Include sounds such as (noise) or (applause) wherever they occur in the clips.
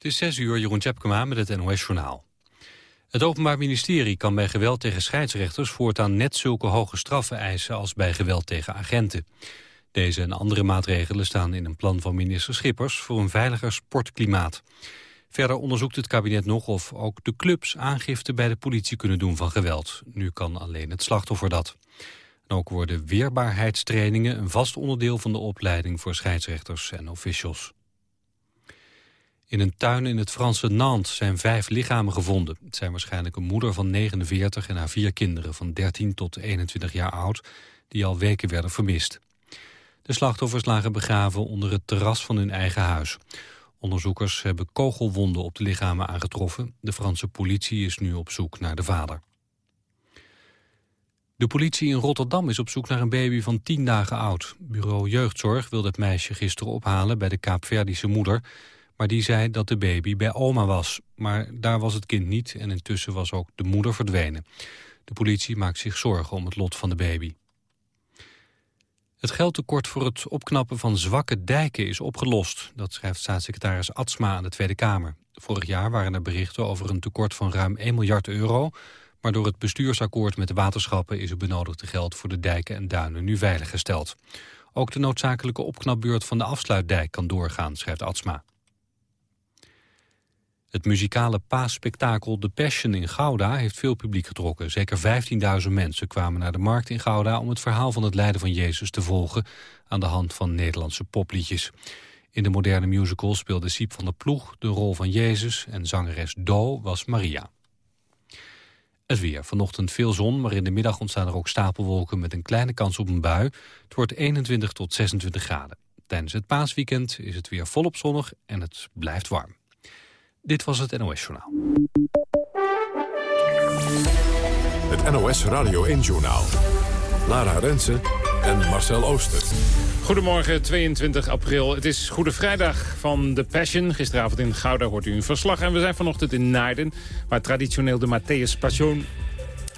Het is 6 uur, Jeroen Tjepkema met het NOS-journaal. Het Openbaar Ministerie kan bij geweld tegen scheidsrechters... voortaan net zulke hoge straffen eisen als bij geweld tegen agenten. Deze en andere maatregelen staan in een plan van minister Schippers... voor een veiliger sportklimaat. Verder onderzoekt het kabinet nog of ook de clubs aangifte bij de politie kunnen doen van geweld. Nu kan alleen het slachtoffer dat. ook worden weerbaarheidstrainingen een vast onderdeel van de opleiding voor scheidsrechters en officials. In een tuin in het Franse Nantes zijn vijf lichamen gevonden. Het zijn waarschijnlijk een moeder van 49 en haar vier kinderen van 13 tot 21 jaar oud, die al weken werden vermist. De slachtoffers lagen begraven onder het terras van hun eigen huis. Onderzoekers hebben kogelwonden op de lichamen aangetroffen. De Franse politie is nu op zoek naar de vader. De politie in Rotterdam is op zoek naar een baby van 10 dagen oud. Bureau Jeugdzorg wilde het meisje gisteren ophalen bij de Kaapverdische moeder... maar die zei dat de baby bij oma was. Maar daar was het kind niet en intussen was ook de moeder verdwenen. De politie maakt zich zorgen om het lot van de baby. Het geldtekort voor het opknappen van zwakke dijken is opgelost. Dat schrijft staatssecretaris Atsma aan de Tweede Kamer. Vorig jaar waren er berichten over een tekort van ruim 1 miljard euro... maar door het bestuursakkoord met de waterschappen... is het benodigde geld voor de dijken en duinen nu veiliggesteld. Ook de noodzakelijke opknapbeurt van de afsluitdijk kan doorgaan, schrijft Atsma. Het muzikale paasspektakel The Passion in Gouda heeft veel publiek getrokken. Zeker 15.000 mensen kwamen naar de markt in Gouda om het verhaal van het lijden van Jezus te volgen aan de hand van Nederlandse popliedjes. In de moderne musical speelde Siep van der Ploeg de rol van Jezus en zangeres Do was Maria. Het weer. Vanochtend veel zon, maar in de middag ontstaan er ook stapelwolken met een kleine kans op een bui. Het wordt 21 tot 26 graden. Tijdens het paasweekend is het weer volop zonnig en het blijft warm. Dit was het NOS Journaal. Het NOS Radio 1 Journaal. Lara Rensen en Marcel Ooster. Goedemorgen, 22 april. Het is Goede Vrijdag van The Passion. Gisteravond in Gouda hoort u een verslag. En we zijn vanochtend in Naarden, waar traditioneel de Matthäus Passion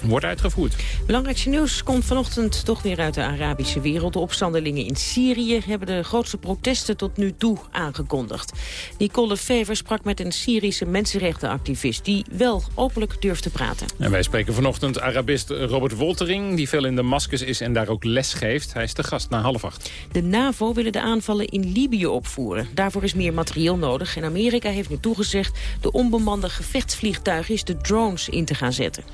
wordt uitgevoerd. Belangrijkste nieuws komt vanochtend toch weer uit de Arabische wereld. De opstandelingen in Syrië hebben de grootste protesten tot nu toe aangekondigd. Nicole Fever sprak met een Syrische mensenrechtenactivist... die wel openlijk durft te praten. En wij spreken vanochtend Arabist Robert Woltering... die veel in Damascus is en daar ook les geeft. Hij is de gast na half acht. De NAVO willen de aanvallen in Libië opvoeren. Daarvoor is meer materieel nodig. En Amerika heeft nu toegezegd de onbemande gevechtsvliegtuigjes... de drones in te gaan zetten.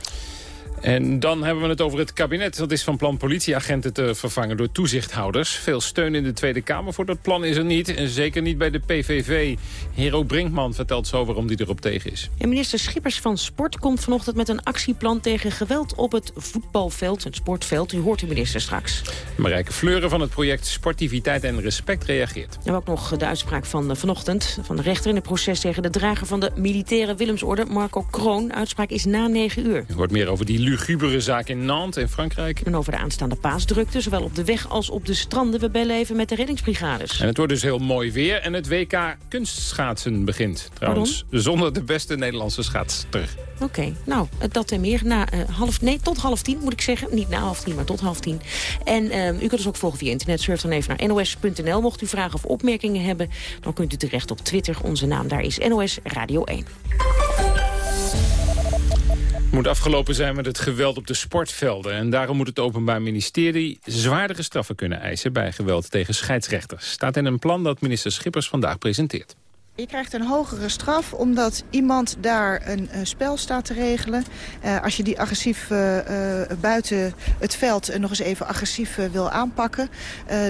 En dan hebben we het over het kabinet. Dat is van plan politieagenten te vervangen door toezichthouders. Veel steun in de Tweede Kamer voor dat plan is er niet. En zeker niet bij de PVV. Hero Brinkman vertelt zo waarom die erop tegen is. En minister Schippers van Sport komt vanochtend met een actieplan... tegen geweld op het voetbalveld, het sportveld. U hoort de minister straks. Marijke Fleuren van het project Sportiviteit en Respect reageert. En ook nog de uitspraak van vanochtend van de rechter in het proces... tegen de drager van de militaire Willemsorde, Marco Kroon. Uitspraak is na negen uur. U hoort meer over die lugubere zaak in Nantes in Frankrijk. En over de aanstaande paasdrukte, zowel op de weg als op de stranden. We bellen even met de reddingsbrigades. En het wordt dus heel mooi weer en het WK kunstschaatsen begint. Trouwens, zonder de beste Nederlandse schaatster. Oké, nou, dat en meer. Na, uh, half, nee, tot half tien moet ik zeggen. Niet na half tien, maar tot half tien. En uh, u kunt ons ook volgen via internet. Surf dan even naar nos.nl. Mocht u vragen of opmerkingen hebben, dan kunt u terecht op Twitter. Onze naam daar is NOS Radio 1 moet afgelopen zijn met het geweld op de sportvelden. En daarom moet het Openbaar Ministerie zwaardere straffen kunnen eisen... bij geweld tegen scheidsrechters. Staat in een plan dat minister Schippers vandaag presenteert. Je krijgt een hogere straf omdat iemand daar een, spel staat te regelen. Uh, als je die agressief uh, buiten het veld nog eens even agressief wil aanpakken...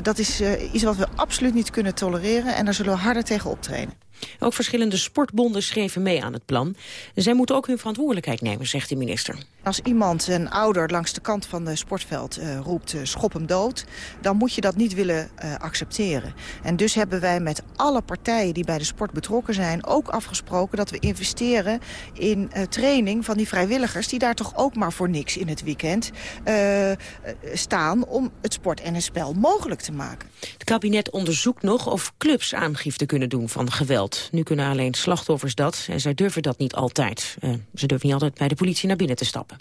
dat is iets wat we absoluut niet kunnen tolereren en daar zullen we harder tegen optreden. Ook verschillende sportbonden schreven mee aan het plan. Zij moeten ook hun verantwoordelijkheid nemen, zegt de minister. Als iemand een ouder langs de kant van het sportveld uh, roept uh, schop hem dood... dan moet je dat niet willen uh, accepteren. En dus hebben wij met alle partijen die bij de sport betrokken zijn... ook afgesproken dat we investeren in training van die vrijwilligers... die daar toch ook maar voor niks in het weekend staan... om het sport en het spel mogelijk te maken. Het kabinet onderzoekt nog of clubs aangifte kunnen doen van geweld. Nu kunnen alleen slachtoffers dat en zij durven dat niet altijd. ze durven niet altijd bij de politie naar binnen te stappen.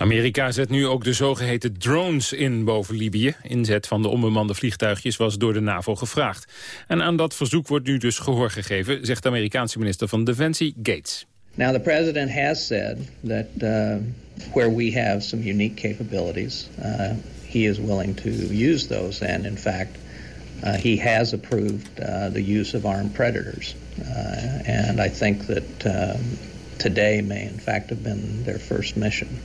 Amerika zet nu ook de zogeheten drones in boven Libië. Inzet van de onbemande vliegtuigjes was door de NAVO gevraagd. En aan dat verzoek wordt nu dus gehoor gegeven, zegt de Amerikaanse minister van Defensie Gates. Now the president has said that uh, where we have some unique capabilities, uh, he is willing to use those. And in fact, uh, he has approved uh, the use of armed predators. Uh, and I think that um, today may in fact have been their first mission.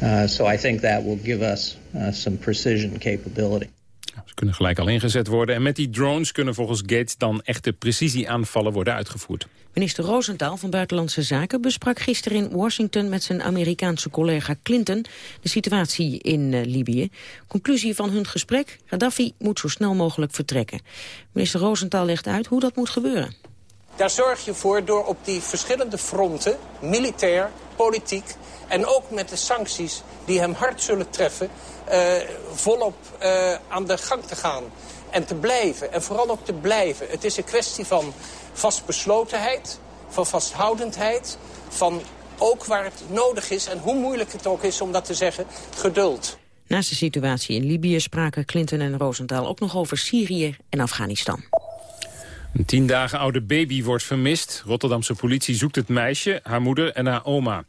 Uh, so I think that will give us some precision capability. Ze kunnen gelijk al ingezet worden. En met die drones kunnen volgens Gates dan echte precisieaanvallen worden uitgevoerd. Minister Rosenthal van Buitenlandse Zaken besprak gisteren in Washington met zijn Amerikaanse collega Clinton de situatie in uh, Libië. Conclusie van hun gesprek, Gaddafi moet zo snel mogelijk vertrekken. Minister Rosenthal legt uit hoe dat moet gebeuren. Daar zorg je voor door op die verschillende fronten, militair, politiek en ook met de sancties die hem hard zullen treffen... Uh, volop uh, aan de gang te gaan en te blijven. En vooral ook te blijven. Het is een kwestie van vastbeslotenheid, van vasthoudendheid... van ook waar het nodig is en hoe moeilijk het ook is om dat te zeggen, geduld. Naast de situatie in Libië spraken Clinton en Rosenthal ook nog over Syrië en Afghanistan. Een tien dagen oude baby wordt vermist. Rotterdamse politie zoekt het meisje, haar moeder en haar oma.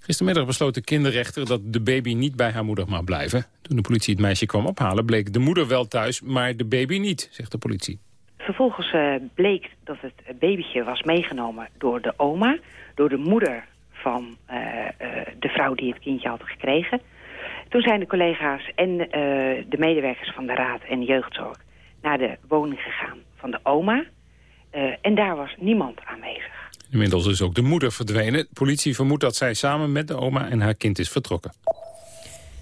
Gistermiddag besloot de kinderrechter dat de baby niet bij haar moeder mag blijven. Toen de politie het meisje kwam ophalen bleek de moeder wel thuis, maar de baby niet, zegt de politie. Vervolgens uh, bleek dat het babytje was meegenomen door de oma, door de moeder van uh, uh, de vrouw die het kindje had gekregen. Toen zijn de collega's en de medewerkers van de raad en de jeugdzorg naar de woning gegaan van de oma. En daar was niemand aanwezig. Inmiddels is ook de moeder verdwenen. Politie vermoedt dat zij samen met de oma en haar kind is vertrokken.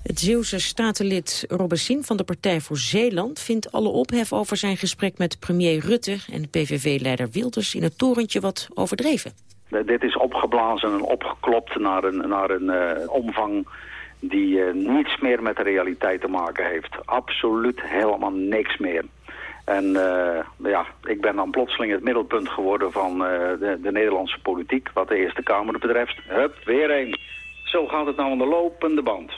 Het Zeeuwse statenlid Robesien van de Partij voor Zeeland... vindt alle ophef over zijn gesprek met premier Rutte... en PVV-leider Wilders in het torentje wat overdreven. Dit is opgeblazen en opgeklopt naar een, naar een uh, omvang die uh, niets meer met de realiteit te maken heeft. Absoluut helemaal niks meer. En uh, ja, ik ben dan plotseling het middelpunt geworden van uh, de, de, Nederlandse politiek, wat de Eerste Kamer betreft. Hup, weer een. Zo gaat het nou aan de lopende band.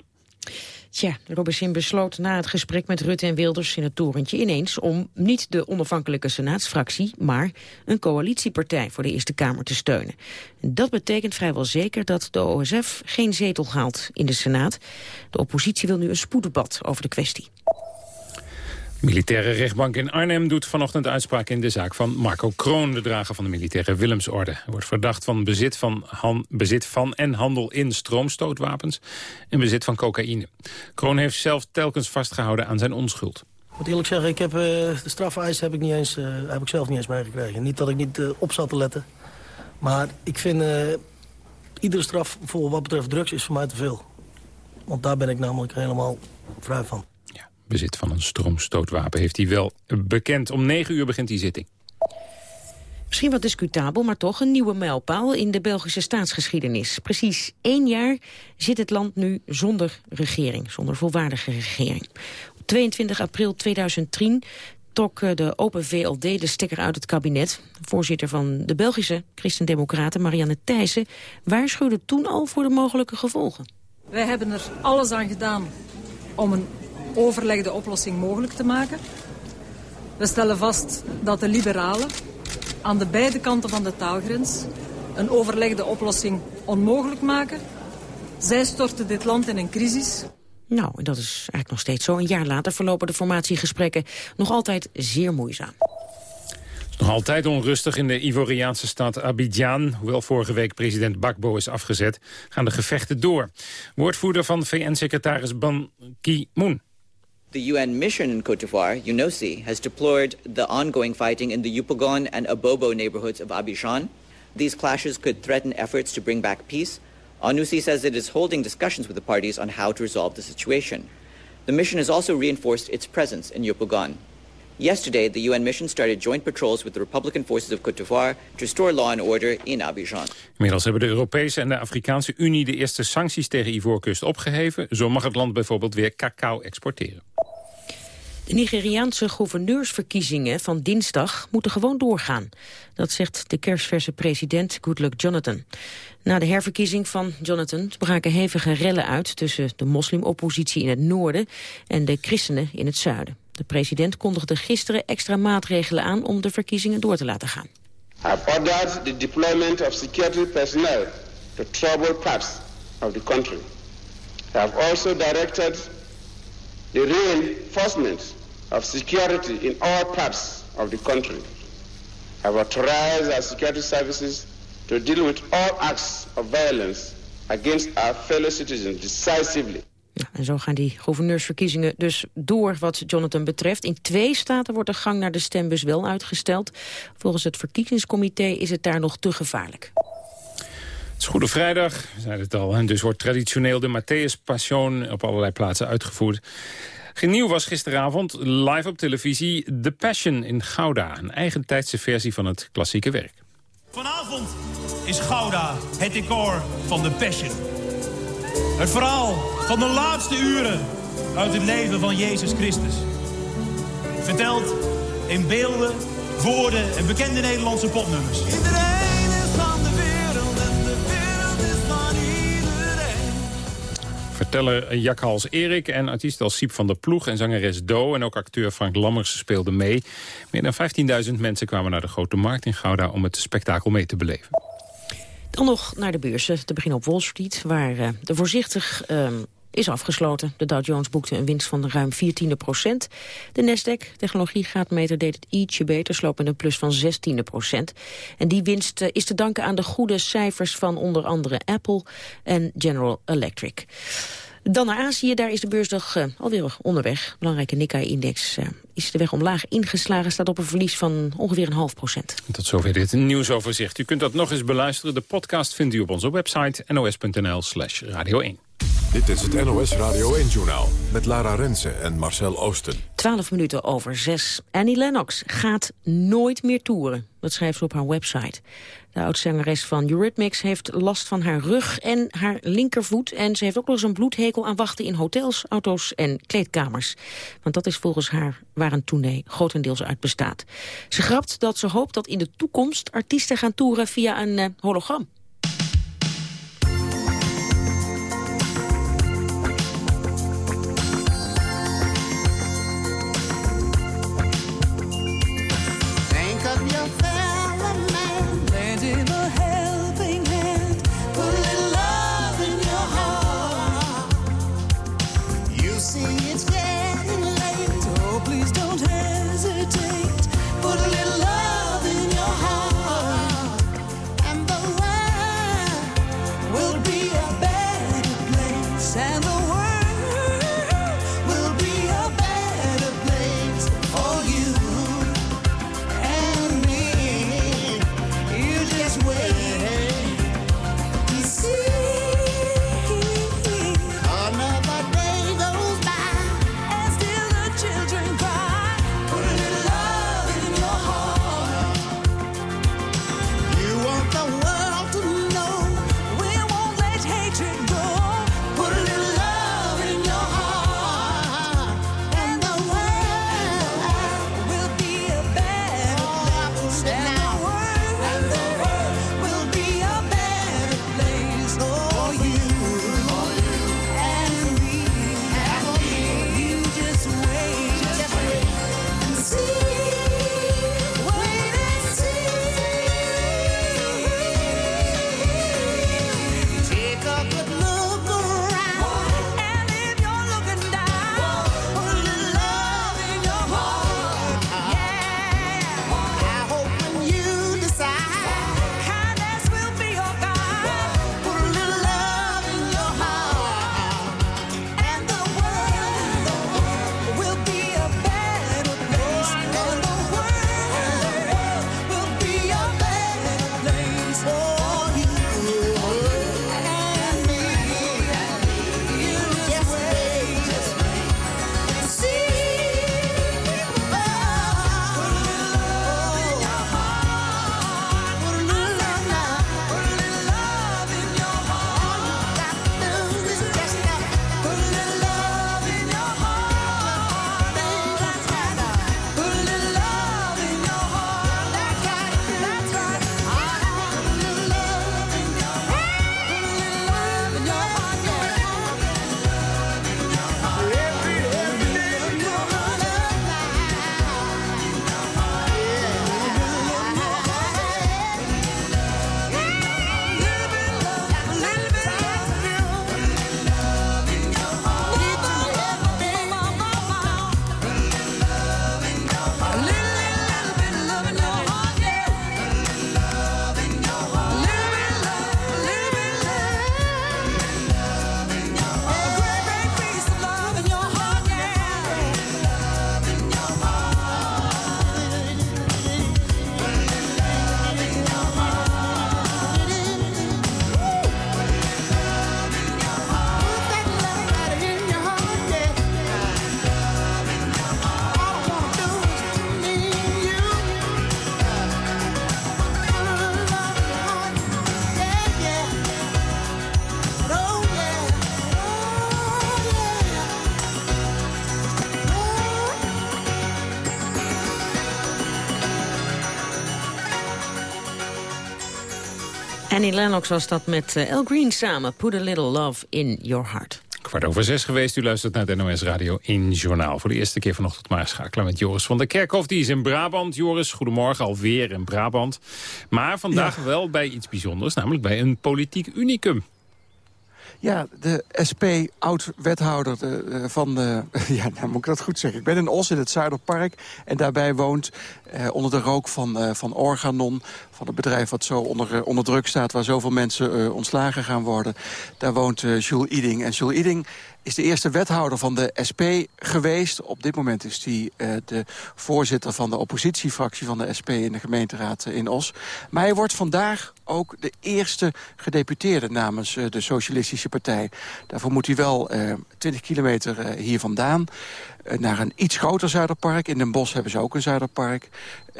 Tja, Robesin besloot na het gesprek met Rutte en Wilders in het torentje ineens om niet de onafhankelijke senaatsfractie, maar een coalitiepartij voor de Eerste Kamer te steunen. Dat betekent vrijwel zeker dat de OSF geen zetel haalt in de Senaat. De oppositie wil nu een spoeddebat over de kwestie. Militaire rechtbank in Arnhem doet vanochtend uitspraak in de zaak van Marco Kroon, de drager van de militaire Willemsorde. Hij wordt verdacht van bezit van, bezit van en handel in stroomstootwapens en bezit van cocaïne. Kroon heeft zelf telkens vastgehouden aan zijn onschuld. Ik moet eerlijk zeggen, ik heb, uh, de strafeis heb ik, niet eens, uh, heb ik zelf niet eens meegekregen. Niet dat ik niet uh, op zat te letten. Maar ik vind, iedere straf voor wat betreft drugs is voor mij te veel. Want daar ben ik namelijk helemaal vrij van bezit van een stroomstootwapen heeft hij wel bekend. Om negen uur begint die zitting. Misschien wat discutabel, maar toch een nieuwe mijlpaal in de Belgische staatsgeschiedenis. Precies één jaar zit het land nu zonder regering, zonder volwaardige regering. Op 22 april 2010 trok eh, de Open VLD de stekker uit het kabinet. Voorzitter van de Belgische Christendemocraten, Marianne Thijssen, waarschuwde toen al voor de mogelijke gevolgen. Wij hebben er alles aan gedaan om een overlegde oplossing mogelijk te maken. We stellen vast dat de liberalen aan de beide kanten van de taalgrens een overlegde oplossing onmogelijk maken. Zij storten dit land in een crisis. Nou, en dat is eigenlijk nog steeds zo. Een jaar later verlopen de formatiegesprekken nog altijd zeer moeizaam. Nog altijd onrustig in de Ivoriaanse stad Abidjan. Hoewel vorige week president Bakbo is afgezet, gaan de gevechten door. Woordvoerder van VN-secretaris Ban Ki-moon The UN mission in Cote d'Ivoire, UNOSI, has deplored the ongoing fighting in the Yupagon and Abobo neighborhoods of Abidjan. These clashes could threaten efforts to bring back peace. UNOSI says it is holding discussions with the parties on how to resolve the situation. The mission has also reinforced its presence in Yupagon. Yesterday, the UN mission started joint patrols with the Republican forces of Cote d'Ivoire to restore law and order in Abidjan. Inmiddels hebben de Europese en de Afrikaanse Unie de eerste sancties tegen Ivoorkust opgeheven. Zo mag het land bijvoorbeeld weer cacao exporteren. De Nigeriaanse gouverneursverkiezingen van dinsdag moeten gewoon doorgaan. Dat zegt de kerstverse president Goodluck Jonathan. Na de herverkiezing van Jonathan braken hevige rellen uit... tussen de moslimoppositie in het noorden en de christenen in het zuiden. De president kondigde gisteren extra maatregelen aan om de verkiezingen door te laten gaan. I have ordered the deployment of security personnel to troubled parts of the country. I have also directed the reinforcement of security in all parts of the country. I have authorized our security services to deal with all acts of violence against our fellow citizens decisively. Ja, en zo gaan die gouverneursverkiezingen dus door wat Jonathan betreft. In twee staten wordt de gang naar de stembus wel uitgesteld. Volgens het verkiezingscomité is het daar nog te gevaarlijk. Het is Goede Vrijdag, we zeiden het al. En dus wordt traditioneel de Matthäus Passion op allerlei plaatsen uitgevoerd. Nieuw was gisteravond live op televisie The Passion in Gouda. Een eigentijdse versie van het klassieke werk. Vanavond is Gouda het decor van The Passion. Het verhaal van de laatste uren uit het leven van Jezus Christus. Verteld in beelden, woorden en bekende Nederlandse popnummers. Iedereen Verteller Jakhals Erik en artiest als Siep van der Ploeg en zangeres Do... en ook acteur Frank Lammers speelden mee. Meer dan 15.000 mensen kwamen naar de Grote Markt in Gouda... om het spektakel mee te beleven. Dan nog naar de beurzen, te beginnen op Wall Street... waar uh, de voorzichtig uh, is afgesloten. De Dow Jones boekte een winst van ruim 14 procent. De Nasdaq, technologiegraadmeter, deed het ietsje beter, sloop met een plus van 16 procent. En die winst uh, is te danken aan de goede cijfers van onder andere Apple en General Electric. Dan naar Azië, daar is de beursdag uh, alweer onderweg. Belangrijke Nikkei-index uh, is de weg omlaag ingeslagen, staat op een verlies van ongeveer een half procent. Tot zover dit nieuwsoverzicht. U kunt dat nog eens beluisteren. De podcast vindt u op onze website nos.nl slash radio 1. Dit is het NOS Radio 1-journaal met Lara Rensen en Marcel Oosten. 12 minuten over 6. Annie Lennox gaat nooit meer toeren. Dat schrijft ze op haar website. De oudzangeres van Eurythmics heeft last van haar rug en haar linkervoet. En ze heeft ook nog eens een bloedhekel aan wachten in hotels, auto's en kleedkamers. Want dat is volgens haar waar een tournee grotendeels uit bestaat. Ze grapt dat ze hoopt dat in de toekomst artiesten gaan toeren via een uh, hologram. Annie Lennox was dat met uh, El Green samen. Put a little love in your heart. Kwart over zes geweest. U luistert naar het NOS Radio in Journaal. Voor de eerste keer vanochtend maar schakelen met Joris van der Kerkhof. Die is in Brabant. Joris, goedemorgen. Alweer in Brabant. Maar vandaag wel bij iets bijzonders. Namelijk bij een politiek unicum. Ja, de SP, oud-wethouder van de... (laughs) Ja, nou moet ik dat goed zeggen. Ik ben in Os in het Zuiderpark. En daarbij woont eh, onder de rook van, eh, van Organon... van het bedrijf wat zo onder, eh, onder druk staat... waar zoveel mensen eh, ontslagen gaan worden. Daar woont Jules Iding. En Jules Iding is de eerste wethouder van de SP geweest. Op dit moment is hij uh, de voorzitter van de oppositiefractie van de SP in de gemeenteraad in Os. Maar hij wordt vandaag ook de eerste gedeputeerde namens uh, de Socialistische Partij. Daarvoor moet hij wel uh, 20 kilometer hier vandaan naar een iets groter Zuiderpark. In Den Bosch hebben ze ook een Zuiderpark.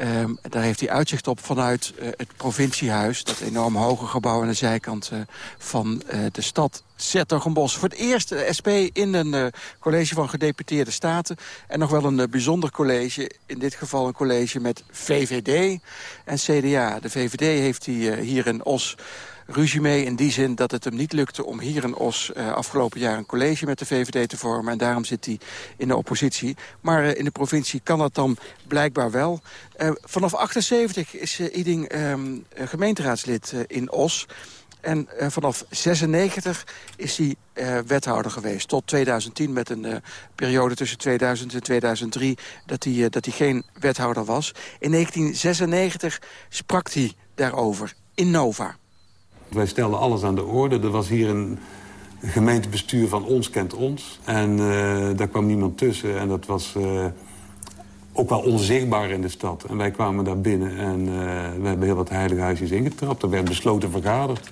Um, daar heeft hij uitzicht op vanuit het provinciehuis. Dat enorm hoge gebouw aan de zijkant van de stad Zettergenbos. Voor het eerst de SP in een college van gedeputeerde staten. En nog wel een bijzonder college. In dit geval een college met VVD en CDA. De VVD heeft hij hier in Os ruzie mee in die zin dat het hem niet lukte om hier in Os afgelopen jaar een college met de VVD te vormen. En daarom zit hij in de oppositie. Maar in de provincie kan dat dan blijkbaar wel. Vanaf 78 is Iding um, gemeenteraadslid in Os. En uh, vanaf 96 is hij uh, wethouder geweest. Tot 2010 met een uh, periode tussen 2000 en 2003 dat hij, dat hij geen wethouder was. In 1996 sprak hij daarover in Nova. Wij stelden alles aan de orde. Er was hier een gemeentebestuur van ons kent ons. En daar kwam niemand tussen. En dat was ook wel onzichtbaar in de stad. En wij kwamen daar binnen en we hebben heel wat heilige huisjes ingetrapt. Er werd besloten vergaderd.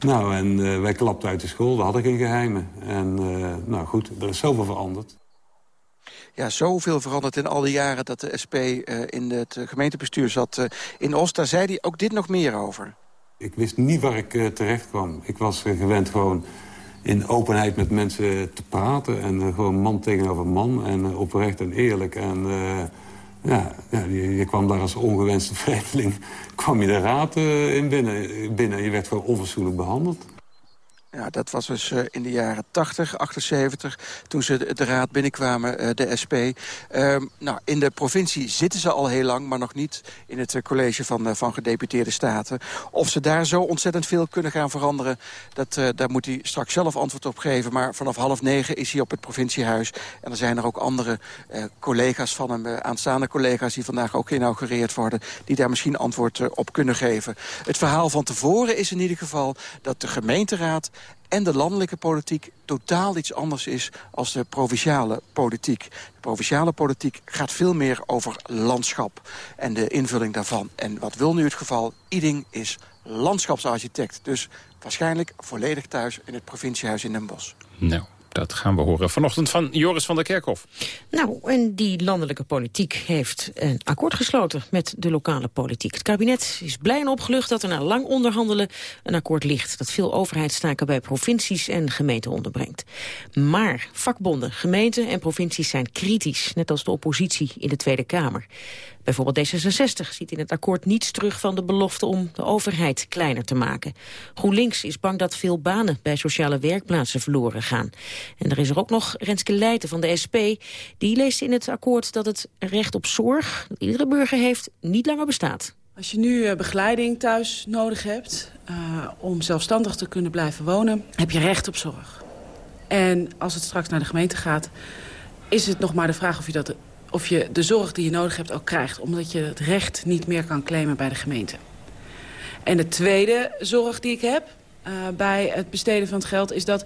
Nou, en wij klapten uit de school. We hadden geen geheimen. En nou goed, er is zoveel veranderd. Ja, zoveel veranderd in al die jaren dat de SP in het gemeentebestuur zat in Oost. Daar zei hij ook dit nog meer over. Ik wist niet waar ik terecht kwam. Ik was gewend gewoon in openheid met mensen te praten. En gewoon man tegenover man. En oprecht en eerlijk. En ja, ja je, kwam daar als ongewenste (laughs) vreemdeling... kwam je de raad in binnen, binnen. Je werd gewoon onverzoenlijk behandeld. Ja, dat was dus uh, in de jaren 80, 78, toen ze de, raad binnenkwamen, uh, de SP. Uh, nou, in de provincie zitten ze al heel lang, maar nog niet in het uh, college van, van gedeputeerde staten. Of ze daar zo ontzettend veel kunnen gaan veranderen, dat, daar moet hij straks zelf antwoord op geven. Maar vanaf half negen is hij op het provinciehuis. En er zijn er ook andere collega's van hem, aanstaande collega's... die vandaag ook geïnaugureerd worden, die daar misschien antwoord op kunnen geven. Het verhaal van tevoren is in ieder geval dat de gemeenteraad en de landelijke politiek totaal iets anders is als de provinciale politiek. De provinciale politiek gaat veel meer over landschap en de invulling daarvan. En wat wil nu het geval? Iding is landschapsarchitect. Dus waarschijnlijk volledig thuis in het provinciehuis in Den Bosch. Nou, dat gaan we horen vanochtend van Joris van der Kerkhof. Nou, en die landelijke politiek heeft een akkoord gesloten met de lokale politiek. Het kabinet is blij en opgelucht dat er na lang onderhandelen een akkoord ligt... dat veel overheidstaken bij provincies en gemeenten onderbrengt. Maar vakbonden, gemeenten en provincies zijn kritisch... net als de oppositie in de Tweede Kamer. Bijvoorbeeld D66 ziet in het akkoord niets terug van de belofte om de overheid kleiner te maken. GroenLinks is bang dat veel banen bij sociale werkplaatsen verloren gaan. En er is er ook nog Renske Leijten van de SP. Die leest in het akkoord dat het recht op zorg dat iedere burger heeft niet langer bestaat. Als je nu begeleiding thuis nodig hebt uh, om zelfstandig te kunnen blijven wonen, heb je recht op zorg. En als het straks naar de gemeente gaat, is het nog maar de vraag of je dat of je de zorg die je nodig hebt ook krijgt. Omdat je het recht niet meer kan claimen bij de gemeente. En de tweede zorg die ik heb uh, bij het besteden van het geld... is dat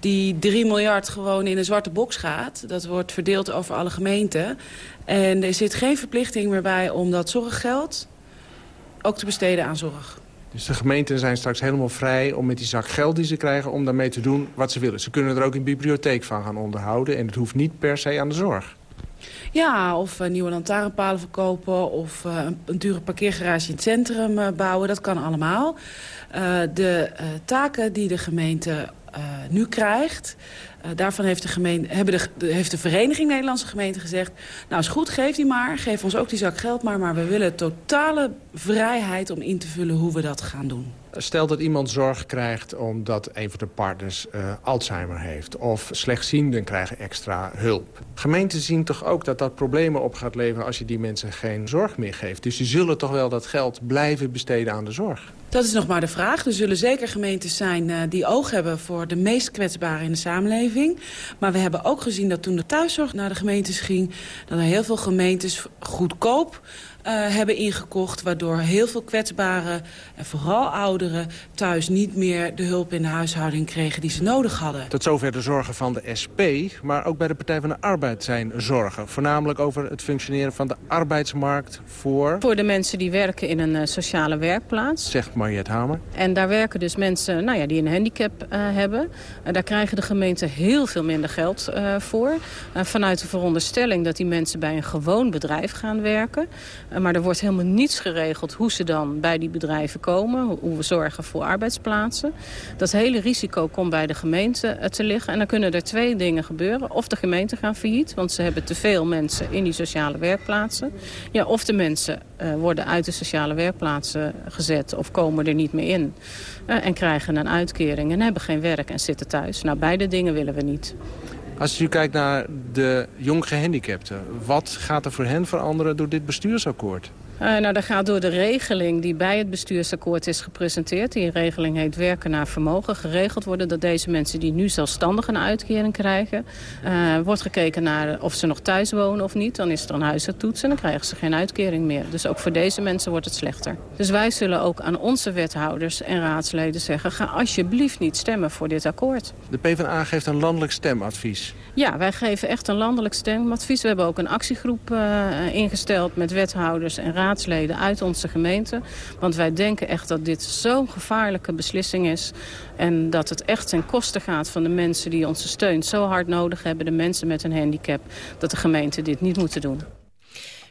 die 3 miljard gewoon in een zwarte box gaat. Dat wordt verdeeld over alle gemeenten. En er zit geen verplichting meer bij om dat zorggeld ook te besteden aan zorg. Dus de gemeenten zijn straks helemaal vrij om met die zak geld die ze krijgen... om daarmee te doen wat ze willen. Ze kunnen er ook een bibliotheek van gaan onderhouden... en het hoeft niet per se aan de zorg. Ja, of uh, nieuwe lantaarnpalen verkopen of uh, een, dure parkeergarage in het centrum uh, bouwen. Dat kan allemaal. de taken die de gemeente nu krijgt... Daarvan heeft de, gemeente, hebben de, heeft de Vereniging Nederlandse Gemeenten gezegd... nou is goed, geef die maar, geef ons ook die zak geld maar... maar we willen totale vrijheid om in te vullen hoe we dat gaan doen. Stel dat iemand zorg krijgt omdat een van de partners uh, Alzheimer heeft... of slechtzienden krijgen extra hulp. Gemeenten zien toch ook dat dat problemen op gaat leveren... als je die mensen geen zorg meer geeft. Dus die zullen toch wel dat geld blijven besteden aan de zorg. Dat is nog maar de vraag. Er zullen zeker gemeentes zijn uh, die oog hebben voor de meest kwetsbaren in de samenleving. Maar we hebben ook gezien dat toen de thuiszorg naar de gemeentes ging... dat er heel veel gemeentes goedkoop hebben ingekocht... waardoor heel veel kwetsbaren, en vooral ouderen... thuis niet meer de hulp in de huishouding kregen die ze nodig hadden. Tot zover de zorgen van de SP, maar ook bij de Partij van de Arbeid zijn zorgen. Voornamelijk over het functioneren van de arbeidsmarkt voor... Voor de mensen die werken in een uh, sociale werkplaats. Zegt Mariette Hamer. En daar werken dus mensen nou ja, die een handicap uh, hebben. daar krijgen de gemeenten heel veel minder geld voor. vanuit de veronderstelling dat die mensen bij een gewoon bedrijf gaan werken... Eh, maar er wordt helemaal niets geregeld hoe ze dan bij die bedrijven komen. Hoe we zorgen voor arbeidsplaatsen. Dat hele risico komt bij de gemeente eh, te liggen. En dan kunnen er twee dingen gebeuren. Of de gemeente gaan failliet, want ze hebben te veel mensen in die sociale werkplaatsen. Ja, of de mensen uh, worden uit de sociale werkplaatsen gezet of komen er niet meer in. En krijgen een uitkering en hebben geen werk en zitten thuis. Nou, beide dingen willen we niet. Als u kijkt naar de jong gehandicapten, wat gaat er voor hen veranderen door dit bestuursakkoord? Uh, nou, dat gaat door de regeling die bij het bestuursakkoord is gepresenteerd. Die regeling heet werken naar vermogen. Geregeld worden dat deze mensen die nu zelfstandig een uitkering krijgen... Uh, wordt gekeken naar of ze nog thuis wonen of niet. Dan is er een huisartoets en dan krijgen ze geen uitkering meer. Dus ook voor deze mensen wordt het slechter. Dus wij zullen ook aan onze wethouders en raadsleden zeggen... ga alsjeblieft niet stemmen voor dit akkoord. De PvdA geeft een landelijk stemadvies. Ja, wij geven echt een landelijk stemadvies. We hebben ook een actiegroep uh, ingesteld met wethouders en raadsleden raadsleden uit onze gemeente. Want wij denken echt dat dit zo'n gevaarlijke beslissing is. En dat het echt ten koste gaat van de mensen die onze steun zo hard nodig hebben. De mensen met een handicap. Dat de gemeente dit niet moeten doen.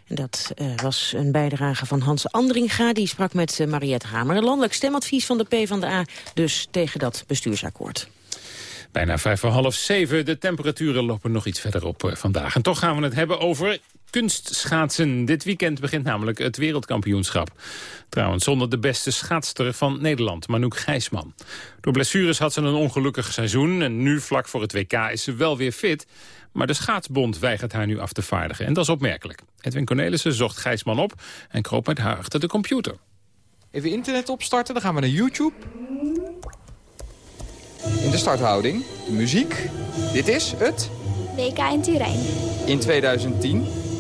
Dat uh, was een bijdrage van Hans Andringa. Die sprak met uh, Mariette Hamer. Een landelijk stemadvies van de PvdA. Dus tegen dat bestuursakkoord. Bijna vijf voor half zeven. De temperaturen lopen nog iets verder op uh, vandaag. En toch gaan we het hebben over kunstschaatsen. Dit weekend begint namelijk het wereldkampioenschap. Trouwens zonder de beste schaatster van Nederland, Manouk Gijsman. Door blessures had ze een ongelukkig seizoen... en nu, vlak voor het WK, is ze wel weer fit... Maar de schaatsbond weigert haar nu af te vaardigen. En dat is opmerkelijk. Edwin Cornelissen zocht Gijsman op en kroop met haar achter de computer. Even internet opstarten, dan gaan we naar YouTube. In de starthouding, de muziek. Dit is het... WK in Turijn. In 2010.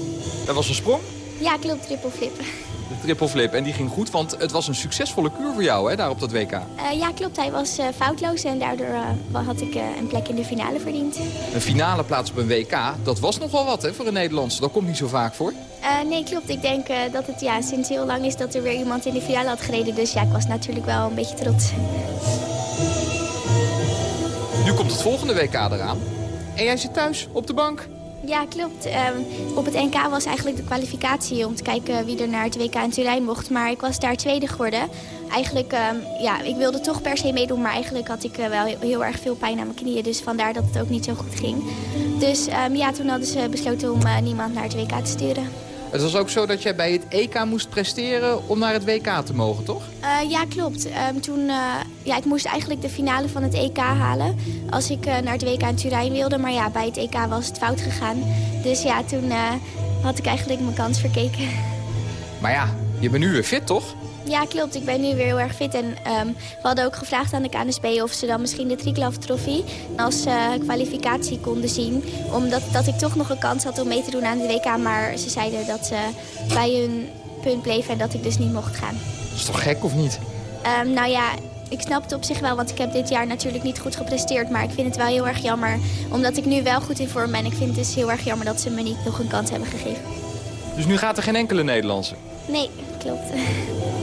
Dat was een sprong? Ja, klopt, triple flip. De triple flip. En die ging goed, want het was een succesvolle kuur voor jou, hè, daar op dat WK. Uh, ja, klopt. Hij was uh, foutloos en daardoor uh, had ik een plek in de finale verdiend. Een finale plaats op een WK, dat was nogal wat, hè, voor een Nederlandse. Dat komt niet zo vaak voor. nee, klopt. Ik denk dat het ja, sinds heel lang is dat er weer iemand in de finale had gereden. Dus ja, ik was natuurlijk wel een beetje trots. Nu komt het volgende WK eraan. En jij zit thuis op de bank. Ja, klopt. Um, op het NK was eigenlijk de kwalificatie om te kijken wie er naar het WK in Turijn mocht. Maar ik was daar tweede geworden. Eigenlijk, um, ja, ik wilde toch per se meedoen, maar eigenlijk had ik uh, wel heel, erg veel pijn aan mijn knieën. Dus vandaar dat het ook niet zo goed ging. Dus um, ja, toen hadden ze besloten om uh, niemand naar het WK te sturen. Het was ook zo dat jij bij het EK moest presteren om naar het WK te mogen, toch? Uh, ja, klopt. Um, toen, uh, ja, ik moest eigenlijk de finale van het EK halen als ik uh, naar het WK in Turijn wilde. Maar ja, bij het EK was het fout gegaan. Dus ja, toen had ik eigenlijk mijn kans verkeken. Maar ja, je bent nu weer fit, toch? Ja, klopt. Ik ben nu weer heel erg fit. En um, we hadden ook gevraagd aan de KNSB of ze dan misschien de Triglav Trophy als uh, kwalificatie konden zien. Omdat dat ik toch nog een kans had om mee te doen aan de WK. Maar ze zeiden dat ze bij hun punt bleven en dat ik dus niet mocht gaan. Dat is toch gek of niet? Um, nou ja, ik snap het op zich wel, want ik heb dit jaar natuurlijk niet goed gepresteerd. Maar ik vind het wel heel erg jammer, omdat ik nu wel goed in vorm ben. Ik vind het dus heel erg jammer dat ze me niet nog een kans hebben gegeven. Dus nu gaat er geen enkele Nederlandse? Nee, klopt. (laughs)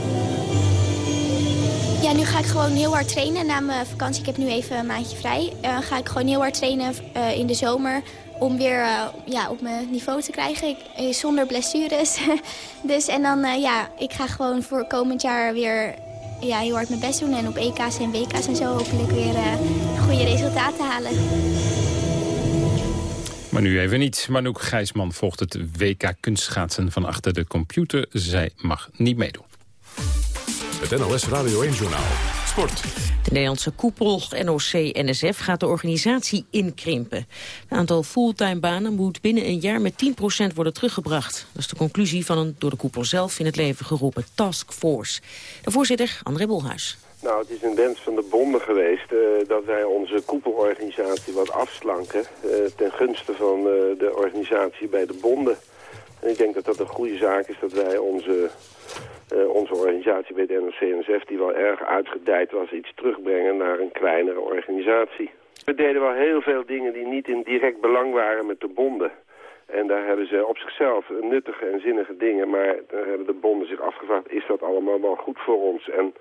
Ja, nu ga ik gewoon heel hard trainen na mijn vakantie. Ik heb nu even een maandje vrij. Uh, ga ik gewoon heel hard trainen uh, in de zomer om weer uh, ja, op mijn niveau te krijgen. Zonder blessures. (laughs) dus en dan, ja, ik ga gewoon voor komend jaar weer ja, heel hard mijn best doen. En op EK's en WK's en zo hopelijk weer goede resultaten halen. Maar nu even niet. Manouk Gijsman volgt het WK kunstschaatsen van achter de computer. Zij mag niet meedoen. Het NOS Radio 1-journaal. Sport. De Nederlandse koepel NOC-NSF gaat de organisatie inkrimpen. Het aantal fulltime banen moet binnen een jaar met 10% worden teruggebracht. Dat is de conclusie van een door de koepel zelf in het leven geroepen taskforce. De voorzitter André Bolhuis. Nou, het is een wens van de bonden geweest uh, dat wij onze koepelorganisatie wat afslanken... Uh, ten gunste van uh, de organisatie bij de bonden. En ik denk dat dat een goede zaak is dat wij onze, onze organisatie bij de NOC-NSF... die wel erg uitgedijd was, iets terugbrengen naar een kleinere organisatie. We deden wel heel veel dingen die niet in direct belang waren met de bonden... En daar hebben ze op zichzelf nuttige en zinnige dingen. Maar daar hebben de bonden zich afgevraagd, is dat allemaal wel goed voor ons? En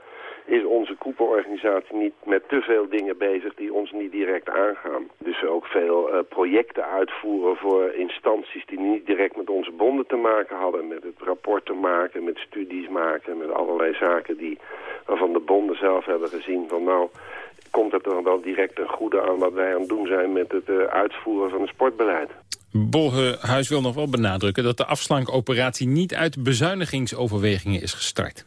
is onze koepelorganisatie niet met te veel dingen bezig die ons niet direct aangaan. Dus ook veel uh, projecten uitvoeren voor instanties die niet direct met onze bonden te maken hadden. Met het rapport te maken, met studies maken, met allerlei zaken die, waarvan de bonden zelf hebben gezien van nou komt het er wel direct een goede aan wat wij aan het doen zijn met het uh, uitvoeren van het sportbeleid. Bolhuis wil nog wel benadrukken dat de afslankoperatie niet uit bezuinigingsoverwegingen is gestart.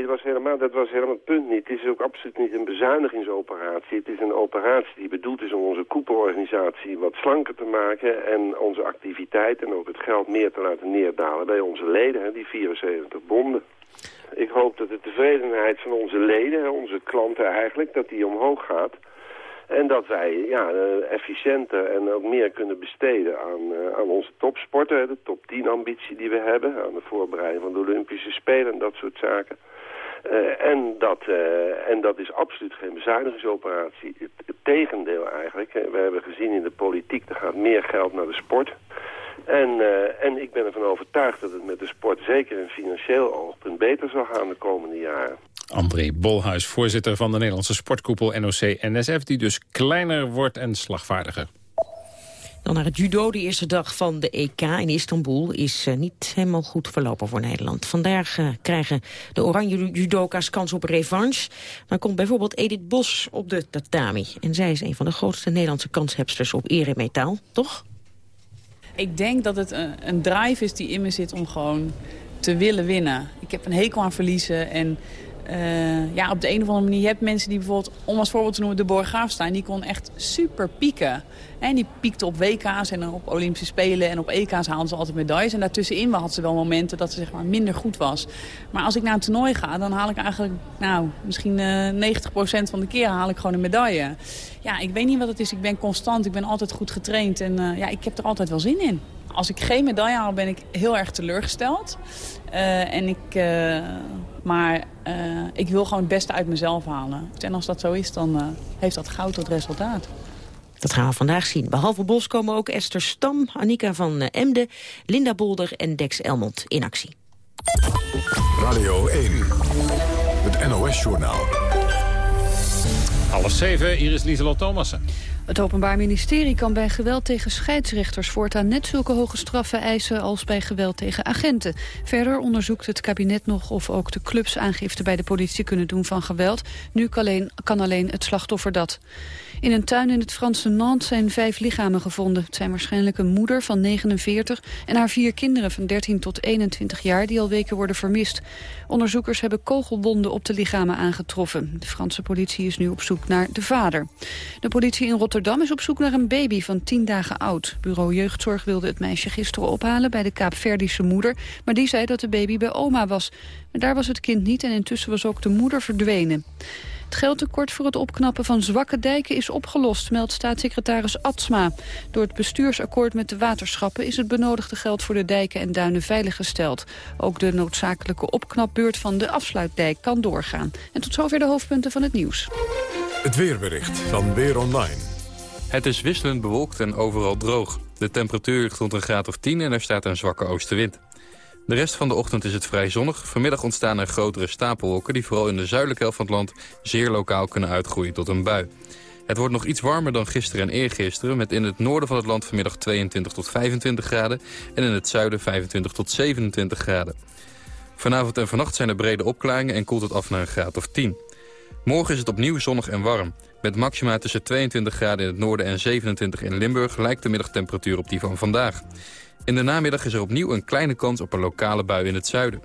Dat was, helemaal, dat was helemaal het punt niet. Het is ook absoluut niet een bezuinigingsoperatie. Het is een operatie die bedoeld is om onze koepelorganisatie wat slanker te maken... en onze activiteit en ook het geld meer te laten neerdalen bij onze leden, die 74 bonden. Ik hoop dat de tevredenheid van onze leden, onze klanten eigenlijk, dat die omhoog gaat... En dat wij ja, eh, efficiënter en ook meer kunnen besteden aan, uh, aan onze topsporten. De top 10 ambitie die we hebben. Aan de voorbereiding van de Olympische Spelen en dat soort zaken. Uh, en, dat, uh, en dat is absoluut geen bezuinigingsoperatie. Het, tegendeel eigenlijk. We hebben gezien in de politiek, er gaat meer geld naar de sport. En, uh, en ik ben ervan overtuigd dat het met de sport zeker in financieel oogpunt beter zal gaan de komende jaren. André Bolhuis, voorzitter van de Nederlandse sportkoepel NOC-NSF... die dus kleiner wordt en slagvaardiger. Dan naar het judo. De eerste dag van de EK in Istanbul is uh, niet helemaal goed verlopen voor Nederland. Vandaag uh, krijgen de oranje judoka's kans op revanche. Dan komt bijvoorbeeld Edith Bos op de tatami. En zij is een van de grootste Nederlandse kanshebsters op eremetaal, toch? Ik denk dat het een, een drive is die in me zit om gewoon te willen winnen. Ik heb een hekel aan verliezen en uh, ja, op de een of andere manier, je hebt mensen die bijvoorbeeld, om als voorbeeld te noemen, de Borg Graafstein, die kon echt super pieken. En die piekte op WK's en op Olympische Spelen en op EK's haalden ze altijd medailles. En daartussenin had ze wel momenten dat ze zeg maar, minder goed was. Maar als ik naar een toernooi ga, dan haal ik eigenlijk, nou, misschien uh, 90% van de keer haal ik gewoon een medaille. Ja, ik weet niet wat het is. Ik ben constant, ik ben altijd goed getraind en uh, ja, ik heb er altijd wel zin in. Als ik geen medaille haal, ben ik heel erg teleurgesteld. Uh, en ik, uh, maar uh, ik wil gewoon het beste uit mezelf halen. En als dat zo is, dan heeft dat goud tot resultaat. Dat gaan we vandaag zien. Behalve Bos komen ook Esther Stam, Annika van Emden, Linda Bolder en Dex Elmond in actie. Radio 1, het NOS-journaal. Half zeven, hier is Lieselot Thomassen. Het Openbaar Ministerie kan bij geweld tegen scheidsrechters voortaan net zulke hoge straffen eisen als bij geweld tegen agenten. Verder onderzoekt het kabinet nog of ook de clubs aangifte bij de politie kunnen doen van geweld. Nu kan alleen, kan alleen het slachtoffer dat. In een tuin in het Franse Nantes zijn vijf lichamen gevonden. Het zijn waarschijnlijk een moeder van 49 en haar vier kinderen van 13 tot 21 jaar die al weken worden vermist. Onderzoekers hebben kogelwonden op de lichamen aangetroffen. De Franse politie is nu op zoek naar de vader. De politie in Rotterdam is op zoek naar een baby van 10 dagen oud. Bureau Jeugdzorg wilde het meisje gisteren ophalen bij de Kaapverdische moeder, maar die zei dat de baby bij oma was. Maar daar was het kind niet en intussen was ook de moeder verdwenen. Het geldtekort voor het opknappen van zwakke dijken is opgelost, meldt staatssecretaris Atsma. Door het bestuursakkoord met de waterschappen is het benodigde geld voor de dijken en duinen veiliggesteld. Ook de noodzakelijke opknapbeurt van de afsluitdijk kan doorgaan. En tot zover de hoofdpunten van het nieuws. Het weerbericht van Weer Online. Het is wisselend bewolkt en overal droog. De temperatuur ligt rond een graad of 10 en er staat een zwakke oostenwind. De rest van de ochtend is het vrij zonnig. Vanmiddag ontstaan er grotere stapelwolken... die vooral in de zuidelijke helft van het land zeer lokaal kunnen uitgroeien tot een bui. Het wordt nog iets warmer dan gisteren en eergisteren... met in het noorden van het land vanmiddag 22 tot 25 graden... en in het zuiden 25 tot 27 graden. Vanavond en vannacht zijn er brede opklaringen en koelt het af naar een graad of 10. Morgen is het opnieuw zonnig en warm. Met maxima tussen 22 graden in het noorden en 27 in Limburg... lijkt de middagtemperatuur op die van vandaag. In de namiddag is er opnieuw een kleine kans op een lokale bui in het zuiden.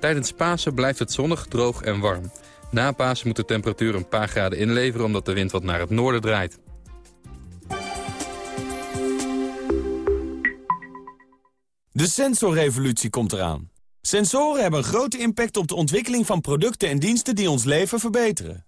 Tijdens Pasen blijft het zonnig, droog en warm. Na Pasen moet de temperatuur een paar graden inleveren... omdat de wind wat naar het noorden draait. De sensorrevolutie komt eraan. Sensoren hebben een grote impact op de ontwikkeling van producten en diensten die ons leven verbeteren.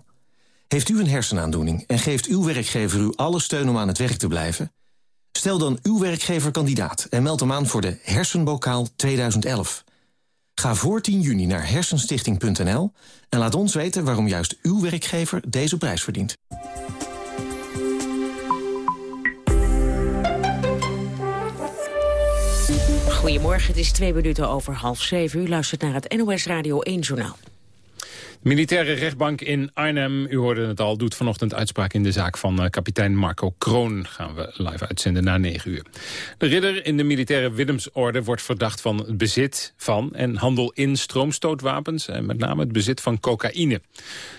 Heeft u een hersenaandoening en geeft uw werkgever u alle steun om aan het werk te blijven? Stel dan uw werkgever kandidaat en meld hem aan voor de Hersenbokaal 2011. Ga voor 10 juni naar hersenstichting.nl en laat ons weten waarom juist uw werkgever deze prijs verdient. Goedemorgen, het is twee minuten over half zeven. U luistert naar het NOS Radio 1 Journaal. Militaire rechtbank in Arnhem, u hoorde het al, doet vanochtend uitspraak in de zaak van uh, kapitein Marco Kroon. Gaan we live uitzenden na 9 uur. De ridder in de militaire Willemsorde wordt verdacht van het bezit van en handel in stroomstootwapens. En met name het bezit van cocaïne.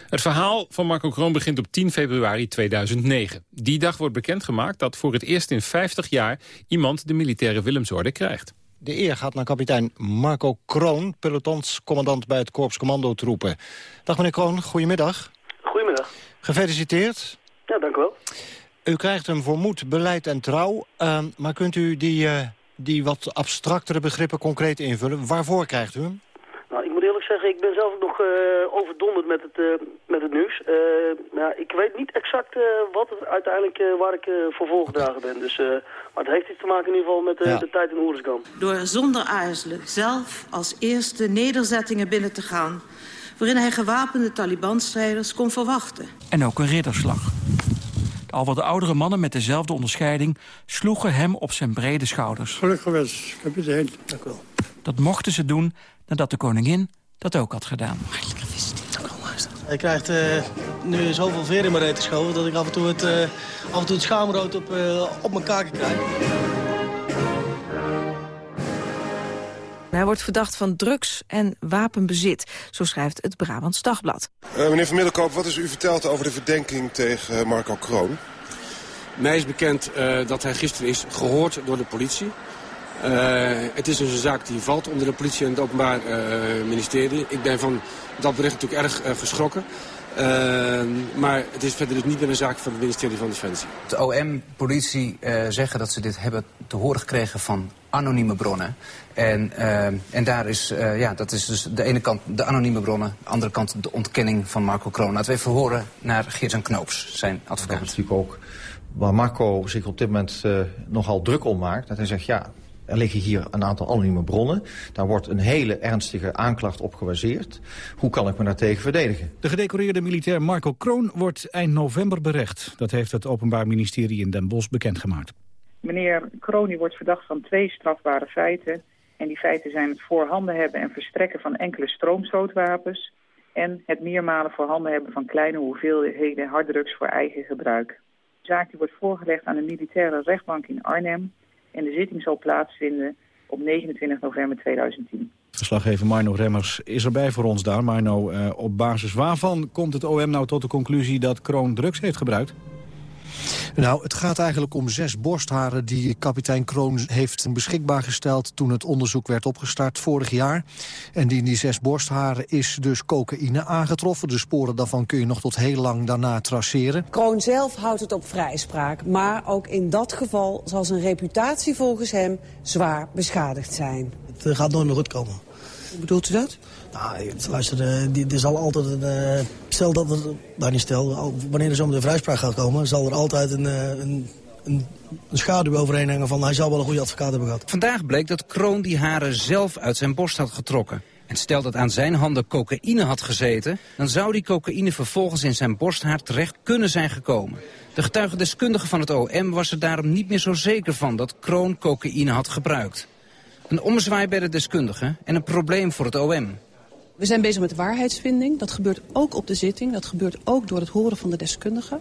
Het verhaal van Marco Kroon begint op 10 februari 2009. Die dag wordt bekendgemaakt dat voor het eerst in 50 jaar iemand de militaire Willemsorde krijgt. De eer gaat naar kapitein Marco Kroon, pelotonscommandant bij het Korps Commandotroepen. Dag meneer Kroon, goedemiddag. Goedemiddag. Gefeliciteerd. Ja, dank u wel. U krijgt een vermoed beleid en trouw, uh, maar kunt u die, uh, die wat abstractere begrippen concreet invullen? Waarvoor krijgt u hem? Eerlijk zeggen, ik ben zelf nog uh, overdonderd met het, uh, met het nieuws. Uh, nou, ik weet niet exact wat het uiteindelijk waar ik voor voorgedragen ben. Dus, maar het heeft iets te maken in ieder geval met ja. de tijd in Oeriskamp. Door zonder aarzelen zelf als eerste nederzettingen binnen te gaan... waarin hij gewapende Taliban-strijders kon verwachten. En ook een ridderslag. Al wat oudere mannen met dezelfde onderscheiding... sloegen hem op zijn brede schouders. Geluk gewenst, kapitein. Dank u wel. Dat mochten ze doen nadat de koningin dat ook had gedaan. Hij krijgt uh, nu zoveel veer in mijn reet geschoven... dat ik af en toe het, uh, af en toe het schaamrood op, uh, op mijn kaken krijg. Hij wordt verdacht van drugs en wapenbezit, zo schrijft het Brabants Dagblad. Uh, meneer Van Middelkoop, wat is u verteld over de verdenking tegen Marco Kroon? Mij is bekend uh, dat hij gisteren is gehoord door de politie. Uh, het is dus een zaak die valt onder de politie en het openbaar ministerie. Ik ben van dat bericht natuurlijk erg geschrokken. Uh, maar het is verder dus niet meer een zaak van het ministerie van Defensie. De OM, politie uh, zeggen dat ze dit hebben te horen gekregen van anonieme bronnen. En, uh, en daar is, ja, dat is dus de ene kant de anonieme bronnen, de andere kant de ontkenning van Marco Kroon. Laten we even horen naar Geert Knoops, zijn advocaat. Dat is natuurlijk ook waar Marco zich op dit moment nogal druk om maakt. Dat hij zegt, ja, er liggen hier een aantal anonieme bronnen. Daar wordt een hele ernstige aanklacht op gebaseerd. Hoe kan ik me daartegen verdedigen? De gedecoreerde militair Marco Kroon wordt eind november berecht. Dat heeft het Openbaar Ministerie in Den Bosch bekendgemaakt. Meneer Kroon wordt verdacht van twee strafbare feiten. En die feiten zijn het voorhanden hebben en verstrekken van enkele stroomstootwapens... en het meermalen voorhanden hebben van kleine hoeveelheden harddrugs voor eigen gebruik. De zaak die wordt voorgelegd aan de militaire rechtbank in Arnhem... En de zitting zal plaatsvinden op 29 november 2010. Verslaggever Marno Remmers is erbij voor ons daar. Marno, uh, op basis waarvan komt het OM nou tot de conclusie dat Kroon drugs heeft gebruikt? Nou, het gaat eigenlijk om zes borstharen die kapitein Kroon heeft beschikbaar gesteld... toen het onderzoek werd opgestart vorig jaar. En die in die zes borstharen is dus cocaïne aangetroffen. De sporen daarvan kun je nog tot heel lang daarna traceren. Kroon zelf houdt het op vrijspraak. Maar ook in dat geval zal zijn reputatie volgens hem zwaar beschadigd zijn. Het eh, gaat nooit meer goed komen. Hoe bedoelt u dat? Nou, luister, er zal altijd een... Uh, stel dat er... Nou, niet stel. Wanneer er zo de vrijspraak gaat komen... zal er altijd een, een, een, een schaduw overheen hangen van... hij zal wel een goede advocaat hebben gehad. Vandaag bleek dat Kroon die haren zelf uit zijn borst had getrokken. En stel dat aan zijn handen cocaïne had gezeten... dan zou die cocaïne vervolgens in zijn borsthaar terecht kunnen zijn gekomen. De getuigendeskundige van het OM was er daarom niet meer zo zeker van... dat Kroon cocaïne had gebruikt. Een omzwaai bij de deskundige en een probleem voor het OM. We zijn bezig met waarheidsvinding. Dat gebeurt ook op de zitting. Dat gebeurt ook door het horen van de deskundige.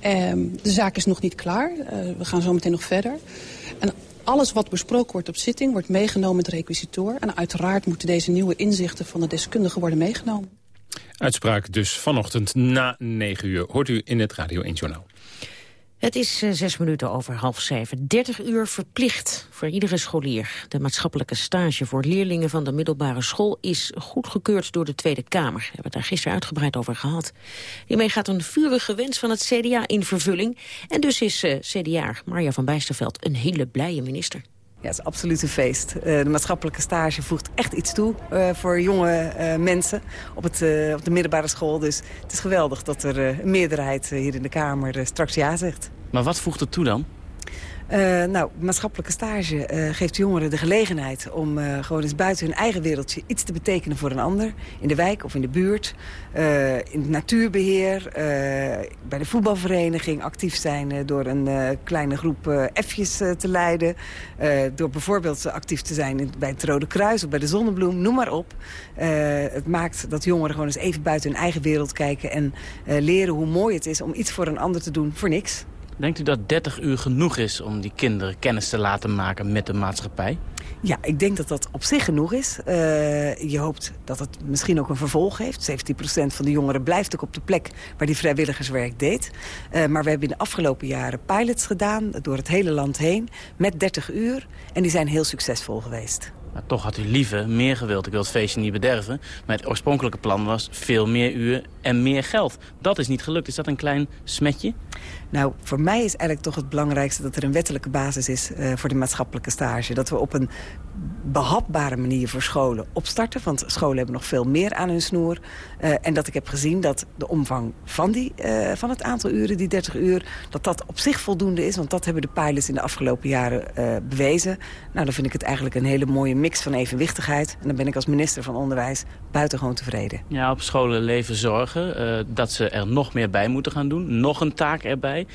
Ehm, de zaak is nog niet klaar. Uh, we gaan zo meteen nog verder. En alles wat besproken wordt op zitting wordt meegenomen met requisitoor. En uiteraard moeten deze nieuwe inzichten van de deskundige worden meegenomen. Uitspraak dus vanochtend na 9 uur. Hoort u in het Radio 1 Journaal. Het is uh, zes minuten over half zeven. 30 uur verplicht voor iedere scholier. De maatschappelijke stage voor leerlingen van de middelbare school is goedgekeurd door de Tweede Kamer. We hebben het daar gisteren uitgebreid over gehad. Hiermee gaat een vurige wens van het CDA in vervulling. En dus is uh, CDA Marja van Bijsterveld een hele blije minister. Ja, het is absoluut een feest. Uh, de maatschappelijke stage voegt echt iets toe uh, voor jonge uh, mensen op, het, op de middelbare school. Dus het is geweldig dat er een meerderheid hier in de Kamer straks ja zegt. Maar wat voegt het toe dan? Uh, nou, maatschappelijke stage uh, geeft jongeren de gelegenheid om uh, gewoon eens buiten hun eigen wereldje iets te betekenen voor een ander. In de wijk of in de buurt, in het natuurbeheer, bij de voetbalvereniging actief zijn door een kleine groep F'jes te leiden. door bijvoorbeeld actief te zijn bij het Rode Kruis of bij de Zonnebloem, noem maar op. het maakt dat jongeren gewoon eens even buiten hun eigen wereld kijken en leren hoe mooi het is om iets voor een ander te doen voor niks. Denkt u dat 30 uur genoeg is om die kinderen kennis te laten maken met de maatschappij? Ja, ik denk dat dat op zich genoeg is. Uh, je hoopt dat het misschien ook een vervolg heeft. 17% van de jongeren blijft ook op de plek waar die vrijwilligerswerk deed. Uh, maar we hebben in de afgelopen jaren pilots gedaan door het hele land heen met 30 uur. En die zijn heel succesvol geweest. Maar toch had u liever meer gewild. Ik wil het feestje niet bederven. Maar het oorspronkelijke plan was veel meer uren en meer geld. Dat is niet gelukt. Is dat een klein smetje? Nou, voor mij is eigenlijk toch het belangrijkste dat er een wettelijke basis is uh, voor de maatschappelijke stage. Dat we op een behapbare manier voor scholen opstarten. Want scholen hebben nog veel meer aan hun snoer. Uh, en dat ik heb gezien dat de omvang van, die, uh, van het aantal uren, die 30 uur... dat dat op zich voldoende is. Want dat hebben de pilots in de afgelopen jaren bewezen. Nou, dan vind ik het eigenlijk een hele mooie mix van evenwichtigheid. En dan ben ik als minister van Onderwijs buitengewoon tevreden. Ja, op scholen leven zorgen dat ze er nog meer bij moeten gaan doen. Nog een taak erbij.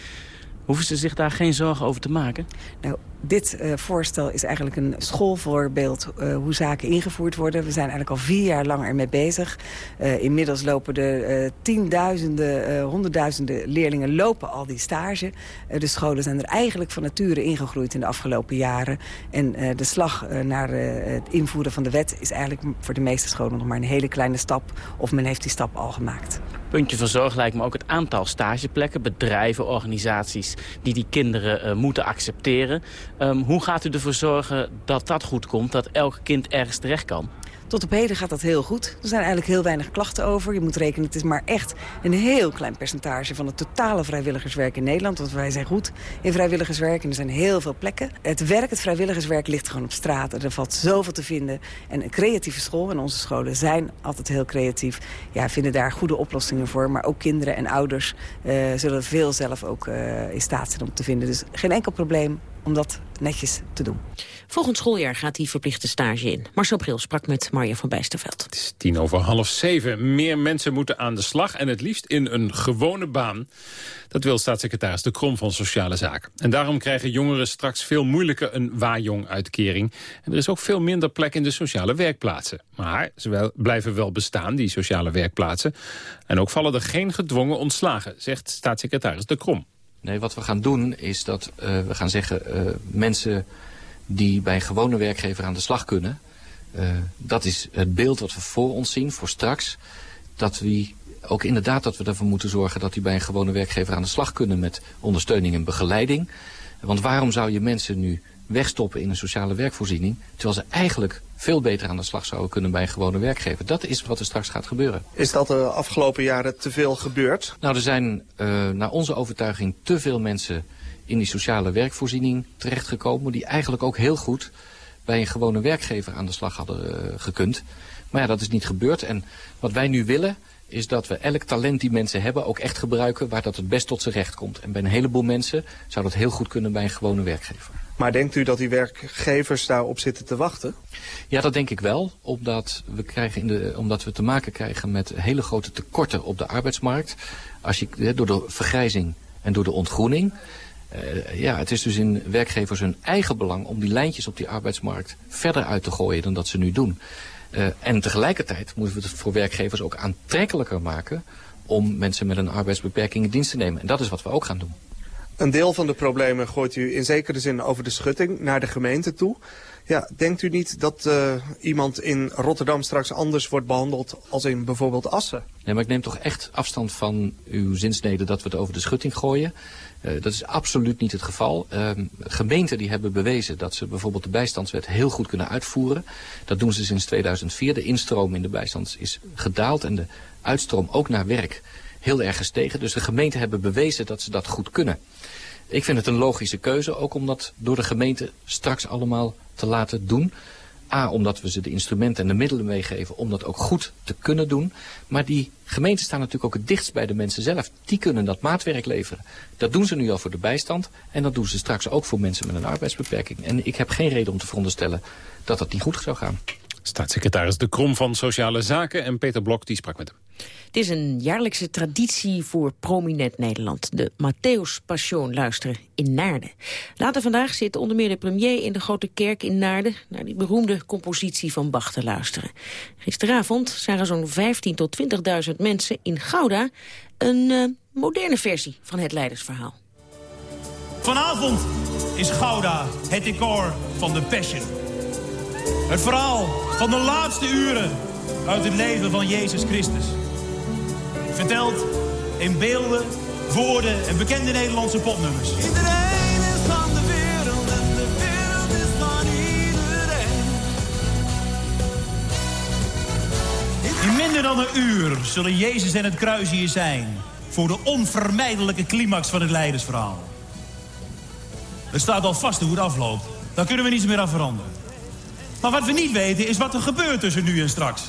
Hoeven ze zich daar geen zorgen over te maken? Nou, dit uh, voorstel is eigenlijk een schoolvoorbeeld uh, hoe zaken ingevoerd worden. We zijn eigenlijk al vier jaar lang ermee bezig. Uh, inmiddels lopen de tienduizenden, honderdduizenden leerlingen lopen al die stage. de scholen zijn er eigenlijk van nature ingegroeid in de afgelopen jaren. En de slag naar het invoeren van de wet is eigenlijk voor de meeste scholen nog maar een hele kleine stap. Of men heeft die stap al gemaakt. Puntje van zorg lijkt me ook het aantal stageplekken, bedrijven, organisaties die die kinderen moeten accepteren. Um, hoe gaat u ervoor zorgen dat dat goed komt, dat elk kind ergens terecht kan? Tot op heden gaat dat heel goed. Er zijn eigenlijk heel weinig klachten over. Je moet rekenen, het is maar echt een heel klein percentage van het totale vrijwilligerswerk in Nederland. Want wij zijn goed in vrijwilligerswerk en er zijn heel veel plekken. Het werk, het vrijwilligerswerk ligt gewoon op straat. Er valt zoveel te vinden. En een creatieve school, en onze scholen zijn altijd heel creatief, ja, vinden daar goede oplossingen voor. Maar ook kinderen en ouders uh, zullen veel zelf ook uh, in staat zijn om te vinden. Dus geen enkel probleem om dat netjes te doen. Volgend schooljaar gaat die verplichte stage in. Marcel Bril sprak met Marja van Bijsterveld. Het is tien over half zeven. Meer mensen moeten aan de slag en het liefst in een gewone baan. Dat wil staatssecretaris De Krom van Sociale Zaken. En daarom krijgen jongeren straks veel moeilijker een waaijong-uitkering. En er is ook veel minder plek in de sociale werkplaatsen. Maar ze blijven wel bestaan, die sociale werkplaatsen. En ook vallen er geen gedwongen ontslagen, zegt staatssecretaris De Krom. Nee, wat we gaan doen is dat uh, we gaan zeggen... Uh, mensen die bij een gewone werkgever aan de slag kunnen... Uh, dat is het beeld wat we voor ons zien, voor straks. Dat we ook inderdaad dat we ervoor moeten zorgen... dat die bij een gewone werkgever aan de slag kunnen... met ondersteuning en begeleiding. Want waarom zou je mensen nu wegstoppen in een sociale werkvoorziening... terwijl ze eigenlijk veel beter aan de slag zouden kunnen bij een gewone werkgever. Dat is wat er straks gaat gebeuren. Is dat de afgelopen jaren te veel gebeurd? Nou, er zijn uh, naar onze overtuiging te veel mensen in die sociale werkvoorziening terechtgekomen... die eigenlijk ook heel goed bij een gewone werkgever aan de slag hadden uh, gekund. Maar ja, dat is niet gebeurd. En wat wij nu willen is dat we elk talent die mensen hebben ook echt gebruiken waar dat het best tot zijn recht komt. En bij een heleboel mensen zou dat heel goed kunnen bij een gewone werkgever. Maar denkt u dat die werkgevers daarop zitten te wachten? Ja, dat denk ik wel. Omdat we, krijgen in de, omdat we te maken krijgen met hele grote tekorten op de arbeidsmarkt. Als je, door de vergrijzing en door de ontgroening. Uh, ja, het is dus in werkgevers hun eigen belang om die lijntjes op die arbeidsmarkt verder uit te gooien dan dat ze nu doen. Uh, en tegelijkertijd moeten we het voor werkgevers ook aantrekkelijker maken om mensen met een arbeidsbeperking in dienst te nemen. En dat is wat we ook gaan doen. Een deel van de problemen gooit u in zekere zin over de schutting naar de gemeente toe. Ja, denkt u niet dat uh, iemand in Rotterdam straks anders wordt behandeld als in bijvoorbeeld Assen? Nee, maar ik neem toch echt afstand van uw zinsnede dat we het over de schutting gooien. Uh, dat is absoluut niet het geval. Uh, gemeenten die hebben bewezen dat ze bijvoorbeeld de bijstandswet heel goed kunnen uitvoeren. Dat doen ze sinds 2004. De instroom in de bijstand is gedaald en de uitstroom ook naar werk heel erg gestegen. Dus de gemeenten hebben bewezen dat ze dat goed kunnen. Ik vind het een logische keuze, ook om dat door de gemeente straks allemaal te laten doen. A, omdat we ze de instrumenten en de middelen meegeven om dat ook goed te kunnen doen. Maar die gemeenten staan natuurlijk ook het dichtst bij de mensen zelf. Die kunnen dat maatwerk leveren. Dat doen ze nu al voor de bijstand en dat doen ze straks ook voor mensen met een arbeidsbeperking. En ik heb geen reden om te veronderstellen dat dat niet goed zou gaan. Staatssecretaris De Krom van Sociale Zaken en Peter Blok die sprak met hem. Het is een jaarlijkse traditie voor prominent Nederland. De Matthäus Passion luisteren in Naarden. Later vandaag zit onder meer de premier in de Grote Kerk in Naarden... naar die beroemde compositie van Bach te luisteren. Gisteravond zagen zo'n 15.000 tot 20.000 mensen in Gouda... een uh, moderne versie van het leidersverhaal. Vanavond is Gouda het decor van de Passion. Het verhaal van de laatste uren uit het leven van Jezus Christus. Verteld in beelden, woorden en bekende Nederlandse popnummers. Iedereen is van de wereld en de wereld is van iedereen. In minder dan een uur zullen Jezus en het kruis hier zijn... voor de onvermijdelijke climax van het leidersverhaal. Het staat al vast hoe het afloopt. Daar kunnen we niets meer aan veranderen. Maar wat we niet weten is wat er gebeurt tussen nu en straks.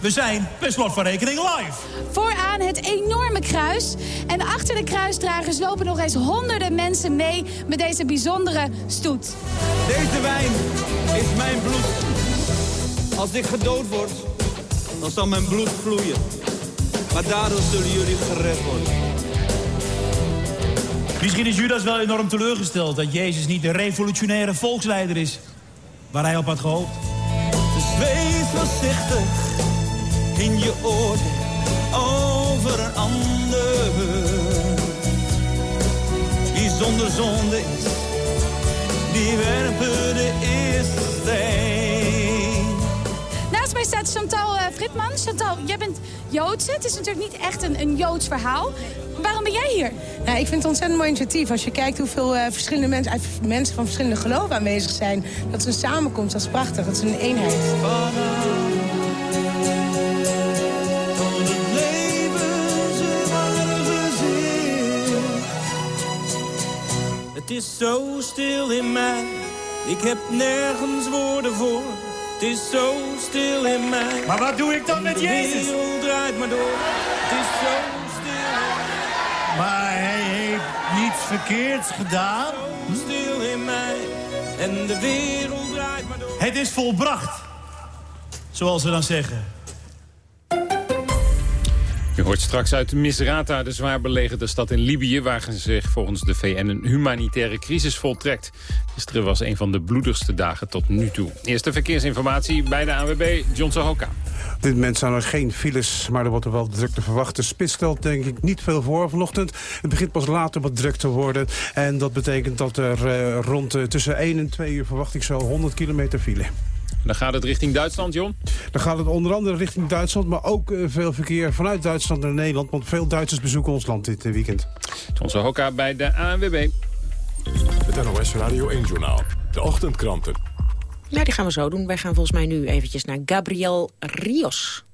We zijn per slot van rekening live. Vooraan het enorme kruis. En achter de kruisdragers lopen nog eens honderden mensen mee met deze bijzondere stoet. Deze wijn is mijn bloed. Als ik gedood word, dan zal mijn bloed vloeien. Maar daardoor zullen jullie gered worden. Misschien is Judas wel enorm teleurgesteld dat Jezus niet de revolutionaire volksleider is waar hij op had gehoopt. Dus wees voorzichtig in je oordeel over een ander. Die zonder zonde is, die werpen de eerste steen. Naast mij staat Chantal uh, Fritman. Chantal, jij bent Joodse. Het is natuurlijk niet echt een, een Joods verhaal. Waarom ben jij hier? Nou, ik vind het ontzettend mooi initiatief. Als je kijkt hoeveel uh, verschillende mensen, uh, mensen van verschillende geloven aanwezig zijn. Dat is een samenkomst, dat is prachtig. Dat is een eenheid. Het is zo stil in mij, ik heb nergens woorden voor. Het is zo stil in mij. Maar wat doe ik dan met Jezus? De wereld draait maar door. Het is zo stil in mij. Maar hij heeft niets verkeerds gedaan. Zo stil in mij. En de wereld draait maar door. Het is volbracht. Zoals ze dan zeggen. Je hoort straks uit Misrata, de zwaar belegerde stad in Libië... waar zich volgens de VN een humanitaire crisis voltrekt. Gisteren was een van de bloedigste dagen tot nu toe. Eerste verkeersinformatie bij de ANWB, John Sohoka. Op dit moment zijn er geen files, maar er wordt er wel druk te verwachten. Spits stelt denk ik niet veel voor vanochtend. Het begint pas later wat druk te worden. En dat betekent dat er uh, rond uh, tussen 1 en 2 uur verwacht ik zo 100 kilometer file. Dan gaat het richting Duitsland, John? Dan gaat het onder andere richting Duitsland, maar ook uh, veel verkeer vanuit Duitsland naar Nederland. Want veel Duitsers bezoeken ons land dit uh, weekend. John Hoka bij de ANWB. Het NOS Radio 1-journaal. De ochtendkranten. Ja, die gaan we zo doen. Wij gaan volgens mij nu eventjes naar Gabriel Rios.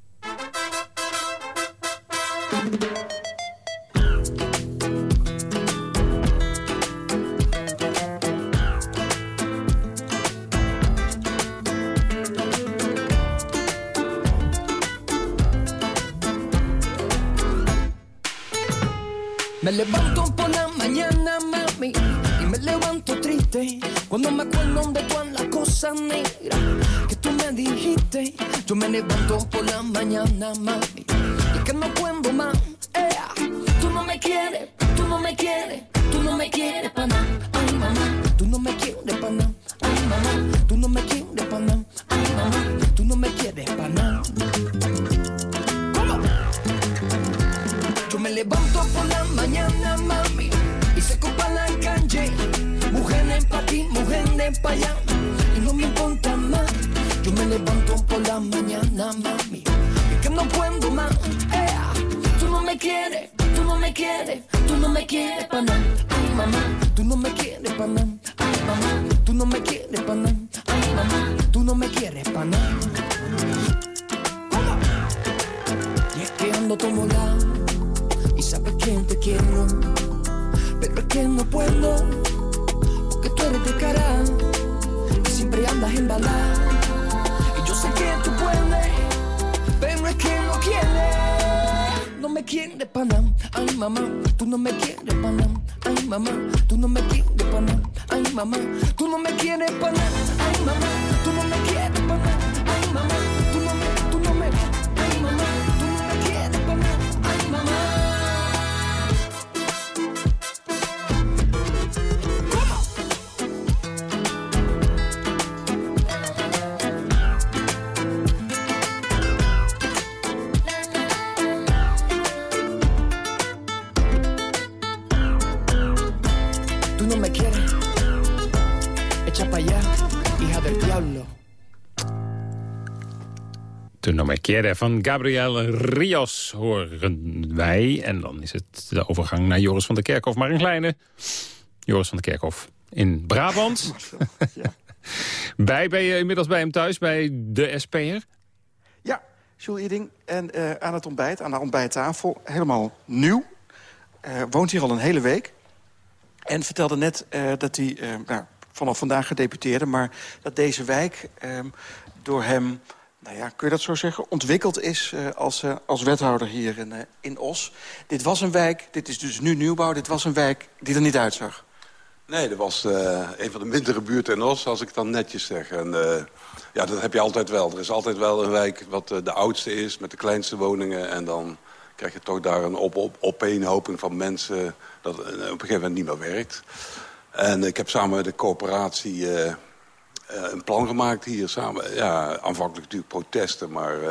Levanto por la mañana, mami, y me levanto triste cuando me acuerdo de todas las cosas negras que tú me dijiste. Yo me levanto por la mañana, mami, y que no puedo más. Ea. Tú no me quieres, ven para allá. Mamá, tú no me quieres nada, ay mamá, Keren van Gabriel Rios horen wij. En dan is het de overgang naar Joris van der Kerkhof. Maar een kleine Joris van der Kerkhof in Brabant. (laughs) bij, ben je inmiddels bij hem thuis, bij de SP'er? Ja, Jules Iding. En eh, aan het ontbijt, aan de ontbijttafel, helemaal nieuw. Eh, woont hier al een hele week. En vertelde net eh, dat hij nou, vanaf vandaag gedeputeerde... maar dat deze wijk eh, door hem, nou ja, kun je dat zo zeggen... ontwikkeld is eh, als, eh, als wethouder hier in, eh, in Os. Dit was een wijk, dit is dus nu nieuwbouw... dit was een wijk die er niet uitzag. Nee, dat was een van de mindere buurten in Os, als ik het dan netjes zeg. En ja, dat heb je altijd wel. Er is altijd wel een wijk wat de oudste is, met de kleinste woningen. En dan krijg je toch daar een op, op, opeenhoping van mensen dat op een gegeven moment niet meer werkt. En ik heb samen met de coöperatie een plan gemaakt hier. Samen, ja, aanvankelijk natuurlijk protesten, maar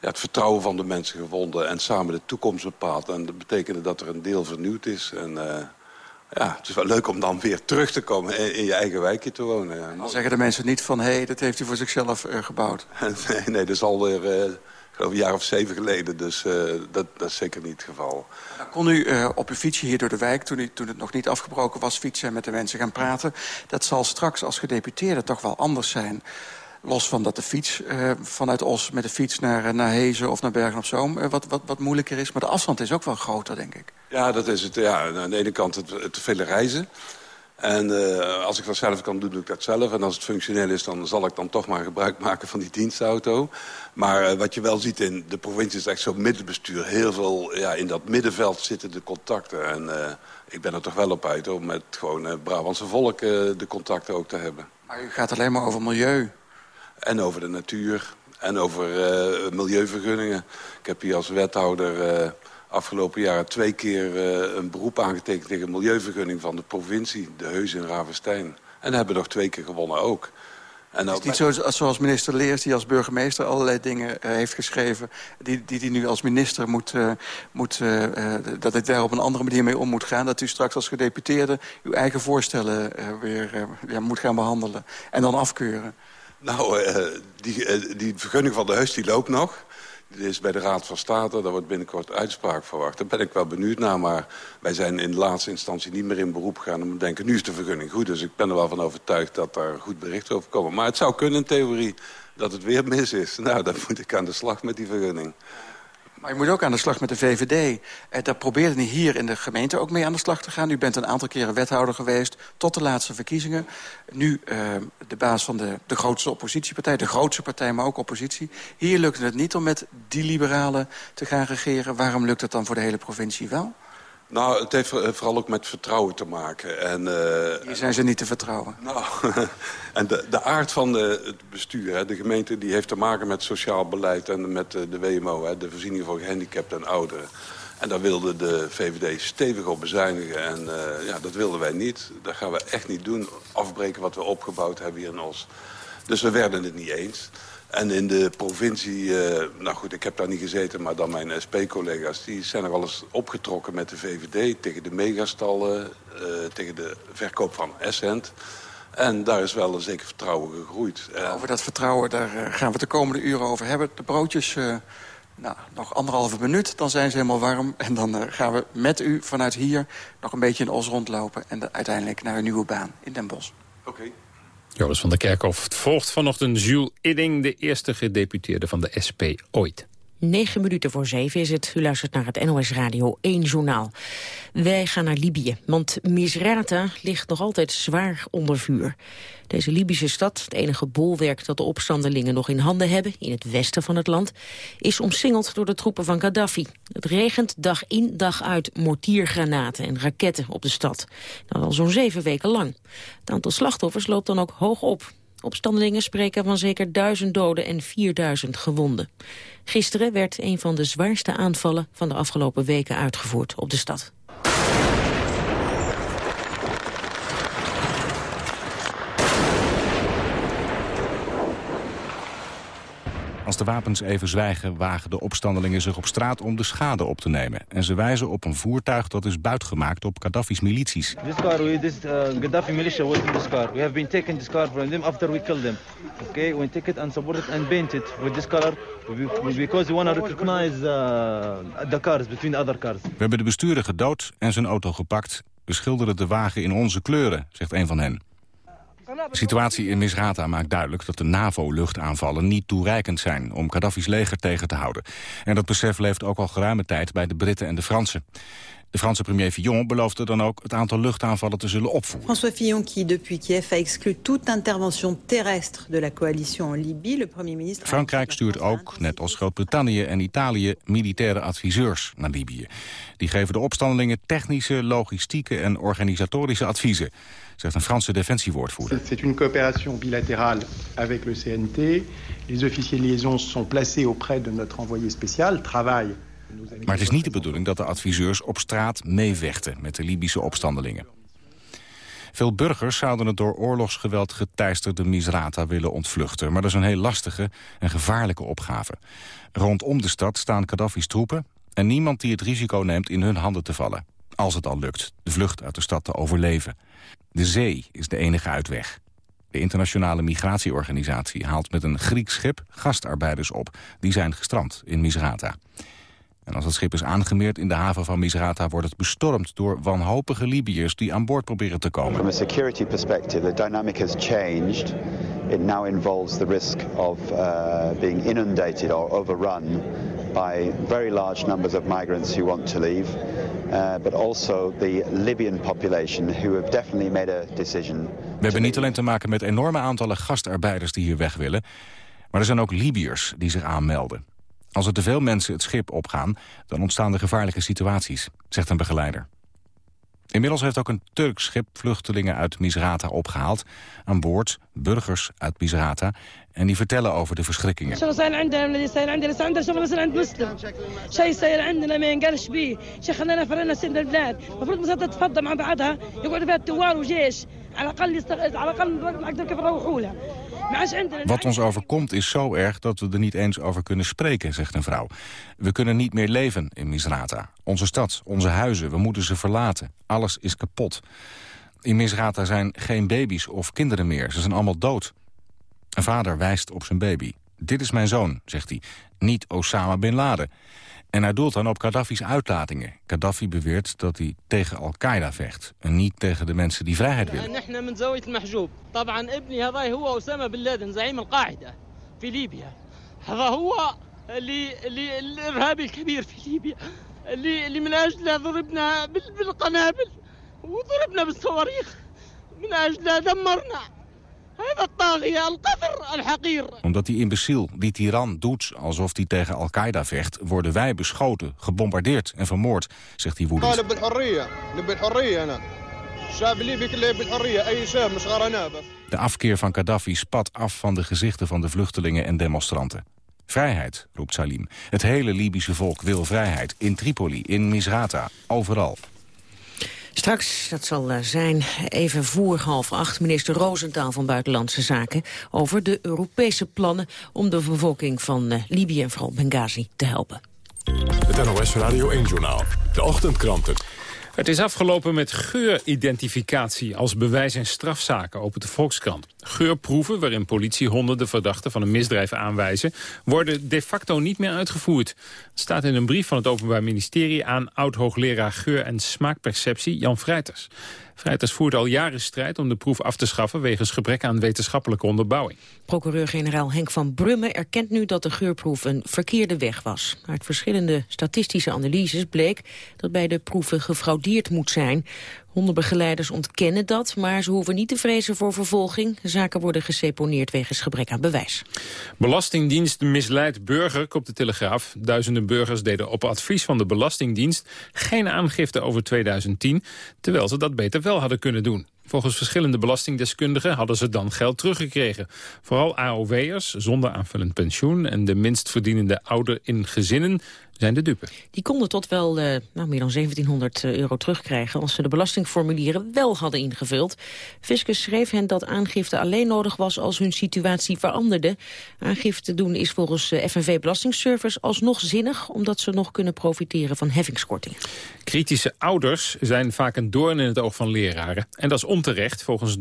ja, het vertrouwen van de mensen gevonden. En samen de toekomst bepaald. En dat betekende dat er een deel vernieuwd is. En ja, het is wel leuk om dan weer terug te komen in, in je eigen wijkje te wonen. Ja. Dan zeggen de mensen niet van, hé, hey, dat heeft hij voor zichzelf uh, gebouwd. (laughs) nee, nee, dat is alweer uh, geloof een jaar of zeven geleden. Dus uh, dat, dat is zeker niet het geval. Nou, kon u uh, op uw fietsje hier door de wijk, toen, u, toen het nog niet afgebroken was... fietsen en met de mensen gaan praten. Dat zal straks als gedeputeerde toch wel anders zijn. Los van dat de fiets uh, vanuit Os met de fiets naar, naar Hezen of naar Bergen op Zoom... Wat, wat, wat moeilijker is. Maar de afstand is ook wel groter, denk ik. Ja, dat is het. Ja, aan de ene kant het, het vele reizen. En uh, als ik dat zelf kan doen, doe ik dat zelf. En als het functioneel is, dan zal ik dan toch maar gebruik maken van die dienstauto. Maar uh, wat je wel ziet in de provincie is echt zo'n middenbestuur. Heel veel, ja, in dat middenveld zitten de contacten. En uh, ik ben er toch wel op uit om met gewoon het Brabantse volk de contacten ook te hebben. Maar u gaat alleen maar over milieu. En over de natuur. En over milieuvergunningen. Ik heb hier als wethouder afgelopen jaren twee keer uh, een beroep aangetekend tegen een milieuvergunning van de provincie, de Heus in Ravenstein. En hebben nog twee keer gewonnen ook. En het is niet zo, zoals minister Leers, die als burgemeester allerlei dingen uh, heeft geschreven... die hij die nu als minister moet, uh, moet uh, dat hij daar op een andere manier mee om moet gaan... dat u straks als gedeputeerde uw eigen voorstellen weer ja, moet gaan behandelen... en dan afkeuren. Nou, die, die vergunning van de Heus die loopt nog... Dit is bij de Raad van State, daar wordt binnenkort uitspraak verwacht. Daar ben ik wel benieuwd naar, maar wij zijn in de laatste instantie niet meer in beroep gegaan. om te denken, nu is de vergunning goed. Dus ik ben er wel van overtuigd dat daar goed bericht over komt. Maar het zou kunnen in theorie dat het weer mis is. Nou, dan moet ik aan de slag met die vergunning. Maar je moet ook aan de slag met de VVD. Eh, daar probeerde hij hier in de gemeente ook mee aan de slag te gaan. U bent een aantal keren wethouder geweest tot de laatste verkiezingen. Nu uh, de baas van de, de grootste oppositiepartij, de grootste partij, maar ook oppositie. Hier lukte het niet om met die liberalen te gaan regeren. Waarom lukt het dan voor de hele provincie wel? Nou, het heeft vooral ook met vertrouwen te maken. En, uh, Hier zijn ze niet te vertrouwen. Nou, (laughs) en de, de aard van de, het bestuur, hè, de gemeente... die heeft te maken met sociaal beleid en met de, WMO... Hè, de voorziening voor gehandicapten en ouderen. En daar wilde de VVD stevig op bezuinigen. En uh, ja, dat wilden wij niet. Dat gaan we echt niet doen. Afbreken wat we opgebouwd hebben hier in Os. Dus we werden het niet eens. En in de provincie, uh, nou goed, ik heb daar niet gezeten... maar dan mijn SP-collega's, die zijn er al eens opgetrokken met de VVD... tegen de megastallen, uh, tegen de verkoop van Essent. En daar is wel een zeker vertrouwen gegroeid. Over dat vertrouwen, daar gaan we het de komende uren over hebben. De broodjes, uh, nou, nog anderhalve minuut, dan zijn ze helemaal warm. En dan gaan we met u vanuit hier nog een beetje in Os rondlopen... en uiteindelijk naar een nieuwe baan in Den Bosch. Oké. Okay. Joris van der Kerkhof volgt vanochtend Jules Idding... de eerste gedeputeerde van de SP ooit. 9 minuten voor zeven is het. U luistert naar het NOS Radio 1 journaal. Wij gaan naar Libië, want Misrata ligt nog altijd zwaar onder vuur. Deze Libische stad, het enige bolwerk dat de opstandelingen nog in handen hebben... in het westen van het land, is omsingeld door de troepen van Gaddafi. Het regent dag in dag uit mortiergranaten en raketten op de stad. Nou, al zo'n zeven weken lang. Het aantal slachtoffers loopt dan ook hoog op. Opstandelingen spreken van zeker duizend doden en 4000 gewonden. Gisteren werd een van de zwaarste aanvallen van de afgelopen weken uitgevoerd op de stad. Als de wapens even zwijgen, wagen de opstandelingen zich op straat om de schade op te nemen. En ze wijzen op een voertuig dat is buitgemaakt op Gaddafi's milities. This car, we, this uh, Gaddafi militia was in this car. We have been taking this car from them after we killed them. Okay, we take it and support it and paint it with this color because we want to recognize uh, the cars between the other cars. We hebben de bestuurder gedood en zijn auto gepakt. We schilderen de wagen in onze kleuren, zegt een van hen. De situatie in Misrata maakt duidelijk dat de NAVO-luchtaanvallen niet toereikend zijn om Gaddafi's leger tegen te houden. En dat besef leeft ook al geruime tijd bij de Britten en de Fransen. De Franse premier Fillon beloofde dan ook het aantal luchtaanvallen te zullen opvoeren. François Fillon, qui depuis Kiev a exclu toute intervention terrestre de la coalition en Libye, le premier ministre... Frankrijk stuurt ook, net als Groot-Brittannië en Italië, militaire adviseurs naar Libië. Die geven de opstandelingen technische, logistieke en organisatorische adviezen zegt een Franse defensiewoordvoerder. C'est une coopération bilatérale avec le CNT. Les officiers de liaison sont placés auprès de notre envoyé spécial, travaillent maar het is niet de bedoeling dat de adviseurs op straat meevechten met de Libische opstandelingen. Veel burgers zouden het door oorlogsgeweld geteisterde Misrata willen ontvluchten. Maar dat is een heel lastige en gevaarlijke opgave. Rondom de stad staan Gaddafi's troepen... en niemand die het risico neemt in hun handen te vallen. Als het al lukt de vlucht uit de stad te overleven. De zee is de enige uitweg. De internationale migratieorganisatie haalt met een Grieks schip gastarbeiders op. Die zijn gestrand in Misrata. En als het schip is aangemeerd in de haven van Misrata... wordt het bestormd door wanhopige Libiërs die aan boord proberen te komen. From a security perspective, the dynamic has changed. It now involves the risk of uh, being inundated or overrun by very large numbers of migrants who want to leave. Uh, but also the Libyan population who have definitely made a decision. We hebben niet alleen te maken met enorme aantallen gastarbeiders die hier weg willen... maar er zijn ook Libiërs die zich aanmelden. Als er te veel mensen het schip opgaan, dan ontstaan er gevaarlijke situaties, zegt een begeleider. Inmiddels heeft ook een Turks schip vluchtelingen uit Misrata opgehaald. Aan boord burgers uit Misrata. En die vertellen over de verschrikkingen. Wat ons overkomt is zo erg dat we er niet eens over kunnen spreken, zegt een vrouw. We kunnen niet meer leven in Misrata. Onze stad, onze huizen, we moeten ze verlaten. Alles is kapot. In Misrata zijn geen baby's of kinderen meer. Ze zijn allemaal dood. Een vader wijst op zijn baby. Dit is mijn zoon, zegt hij. Niet Osama Bin Laden. En hij doelt dan op Gaddafi's uitlatingen. Gaddafi beweert dat hij tegen Al-Qaeda vecht. En niet tegen de mensen die vrijheid willen. Omdat die imbeciel, die tiran, doet alsof hij tegen Al-Qaeda vecht... worden wij beschoten, gebombardeerd en vermoord, zegt hij woedend. De afkeer van Gaddafi spat af van de gezichten van de vluchtelingen en demonstranten. Vrijheid, roept Salim. Het hele Libische volk wil vrijheid. In Tripoli, in Misrata, overal. Straks, dat zal eh, zijn, even voor half acht... minister Roosentaal van Buitenlandse Zaken... over de Europese plannen om de bevolking van uh, Libië en vooral Benghazi te helpen. Het NOS Radio 1-journaal. De ochtendkranten. Het is afgelopen met geuridentificatie als bewijs in strafzaken, opent de Volkskrant. Geurproeven, waarin politie honderden verdachten van een misdrijf aanwijzen, worden de facto niet meer uitgevoerd. Dat staat in een brief van het Openbaar Ministerie aan oud-hoogleraar geur- en smaakperceptie Jan Vrijters. Vrijters voert al jaren strijd om de proef af te schaffen... wegens gebrek aan wetenschappelijke onderbouwing. Procureur-generaal Henk van Brummen erkent nu dat de geurproef een verkeerde weg was. Uit verschillende statistische analyses bleek dat bij de proeven gefraudeerd moet zijn. Hondenbegeleiders ontkennen dat, maar ze hoeven niet te vrezen voor vervolging. Zaken worden geseponeerd wegens gebrek aan bewijs. Belastingdienst misleidt burger, op de Telegraaf. Duizenden burgers deden op advies van de Belastingdienst geen aangifte over 2010, terwijl ze dat beter wel hadden kunnen doen. Volgens verschillende belastingdeskundigen hadden ze dan geld teruggekregen. Vooral AOW'ers zonder aanvullend pensioen en de minst verdienende ouder in gezinnen zijn de dupe. Die konden tot wel uh, nou, meer dan 1700 eh, euro terugkrijgen... als ze de belastingformulieren wel hadden ingevuld. Fiscus schreef hen dat aangifte alleen nodig was als hun situatie veranderde. Aangifte doen is volgens eh, FNV Belastingservice alsnog zinnig... omdat ze nog kunnen profiteren van heffingskortingen. Kritische ouders zijn vaak een doorn in het oog van leraren. En dat is onterecht, volgens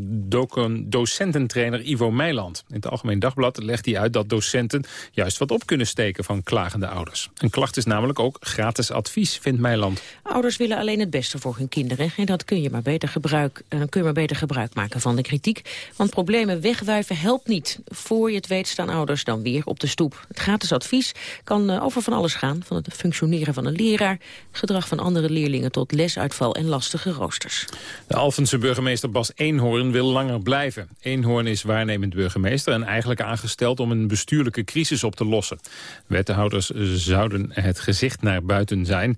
docententrainer Ivo Meiland. In het Algemeen Dagblad legt hij uit dat docenten juist wat op kunnen steken van klagende ouders. Een klacht is namelijk ook gratis advies, vindt Meiland. Ouders willen alleen het beste voor hun kinderen. En dat kun je maar beter gebruik, uh, kun je maar beter gebruik maken van de kritiek. Want problemen wegwuiven helpt niet. Voor je het weet staan ouders dan weer op de stoep. Het gratis advies kan uh, over van alles gaan. Van het functioneren van een leraar, gedrag van andere leerlingen tot lesuitval en lastige roosters. De Alphense burgemeester Bas Eenhoorn wil langer blijven. Eenhoorn is waarnemend burgemeester en eigenlijk aangesteld om een bestuurlijke crisis op te lossen. Wethouders zouden het gezicht naar buiten zijn.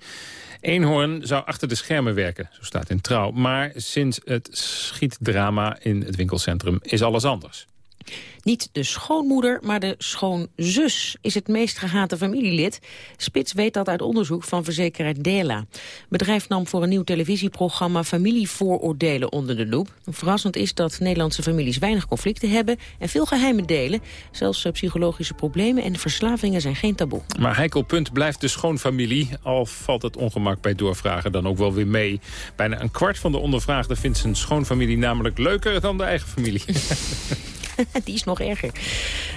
Eenhoorn zou achter de schermen werken, zo staat in Trouw. Maar sinds het schietdrama in het winkelcentrum is alles anders. Niet de schoonmoeder, maar de schoonzus is het meest gehate familielid. Spits weet dat uit onderzoek van verzekeraar Dela. Het bedrijf nam voor een nieuw televisieprogramma familievooroordelen onder de loep. Verrassend is dat Nederlandse families weinig conflicten hebben en veel geheimen delen. Zelfs eh, psychologische problemen en verslavingen zijn geen taboe. Maar heikel punt blijft de schoonfamilie, al valt het ongemak bij doorvragen dan ook wel weer mee. Bijna een kwart van de ondervraagden vindt zijn schoonfamilie namelijk leuker dan de eigen familie. (laughs) (laughs) Die is nog erger.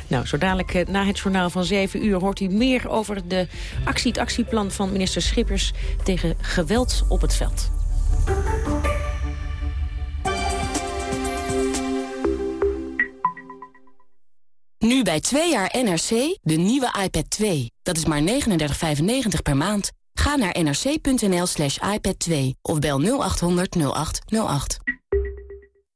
Nou, zo dadelijk eh, na het journaal van 7 uur hoort u meer over de actie, het actieplan van minister Schippers tegen geweld op het veld. Nu bij 2 jaar NRC de nieuwe iPad 2. Dat is maar 39,95 per maand. Ga naar nrc.nl slash iPad 2 of bel 0800 0808.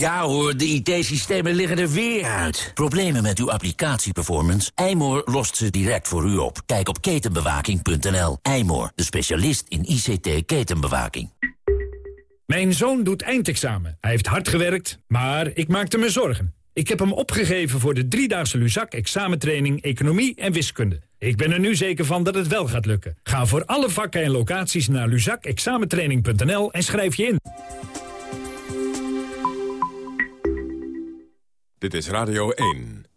Ja hoor, de IT-systemen liggen er weer uit. Problemen met uw applicatieperformance? Eymoor lost ze direct voor u op. Kijk op ketenbewaking.nl. Eymoor, de specialist in ICT-ketenbewaking. Mijn zoon doet eindexamen. Hij heeft hard gewerkt, maar ik maakte me zorgen. Ik heb hem opgegeven voor de driedaagse Luzak examentraining Economie en Wiskunde. Ik ben er nu zeker van dat het wel gaat lukken. Ga voor alle vakken en locaties naar luzakexamentraining.nl en schrijf je in. Dit is Radio 1.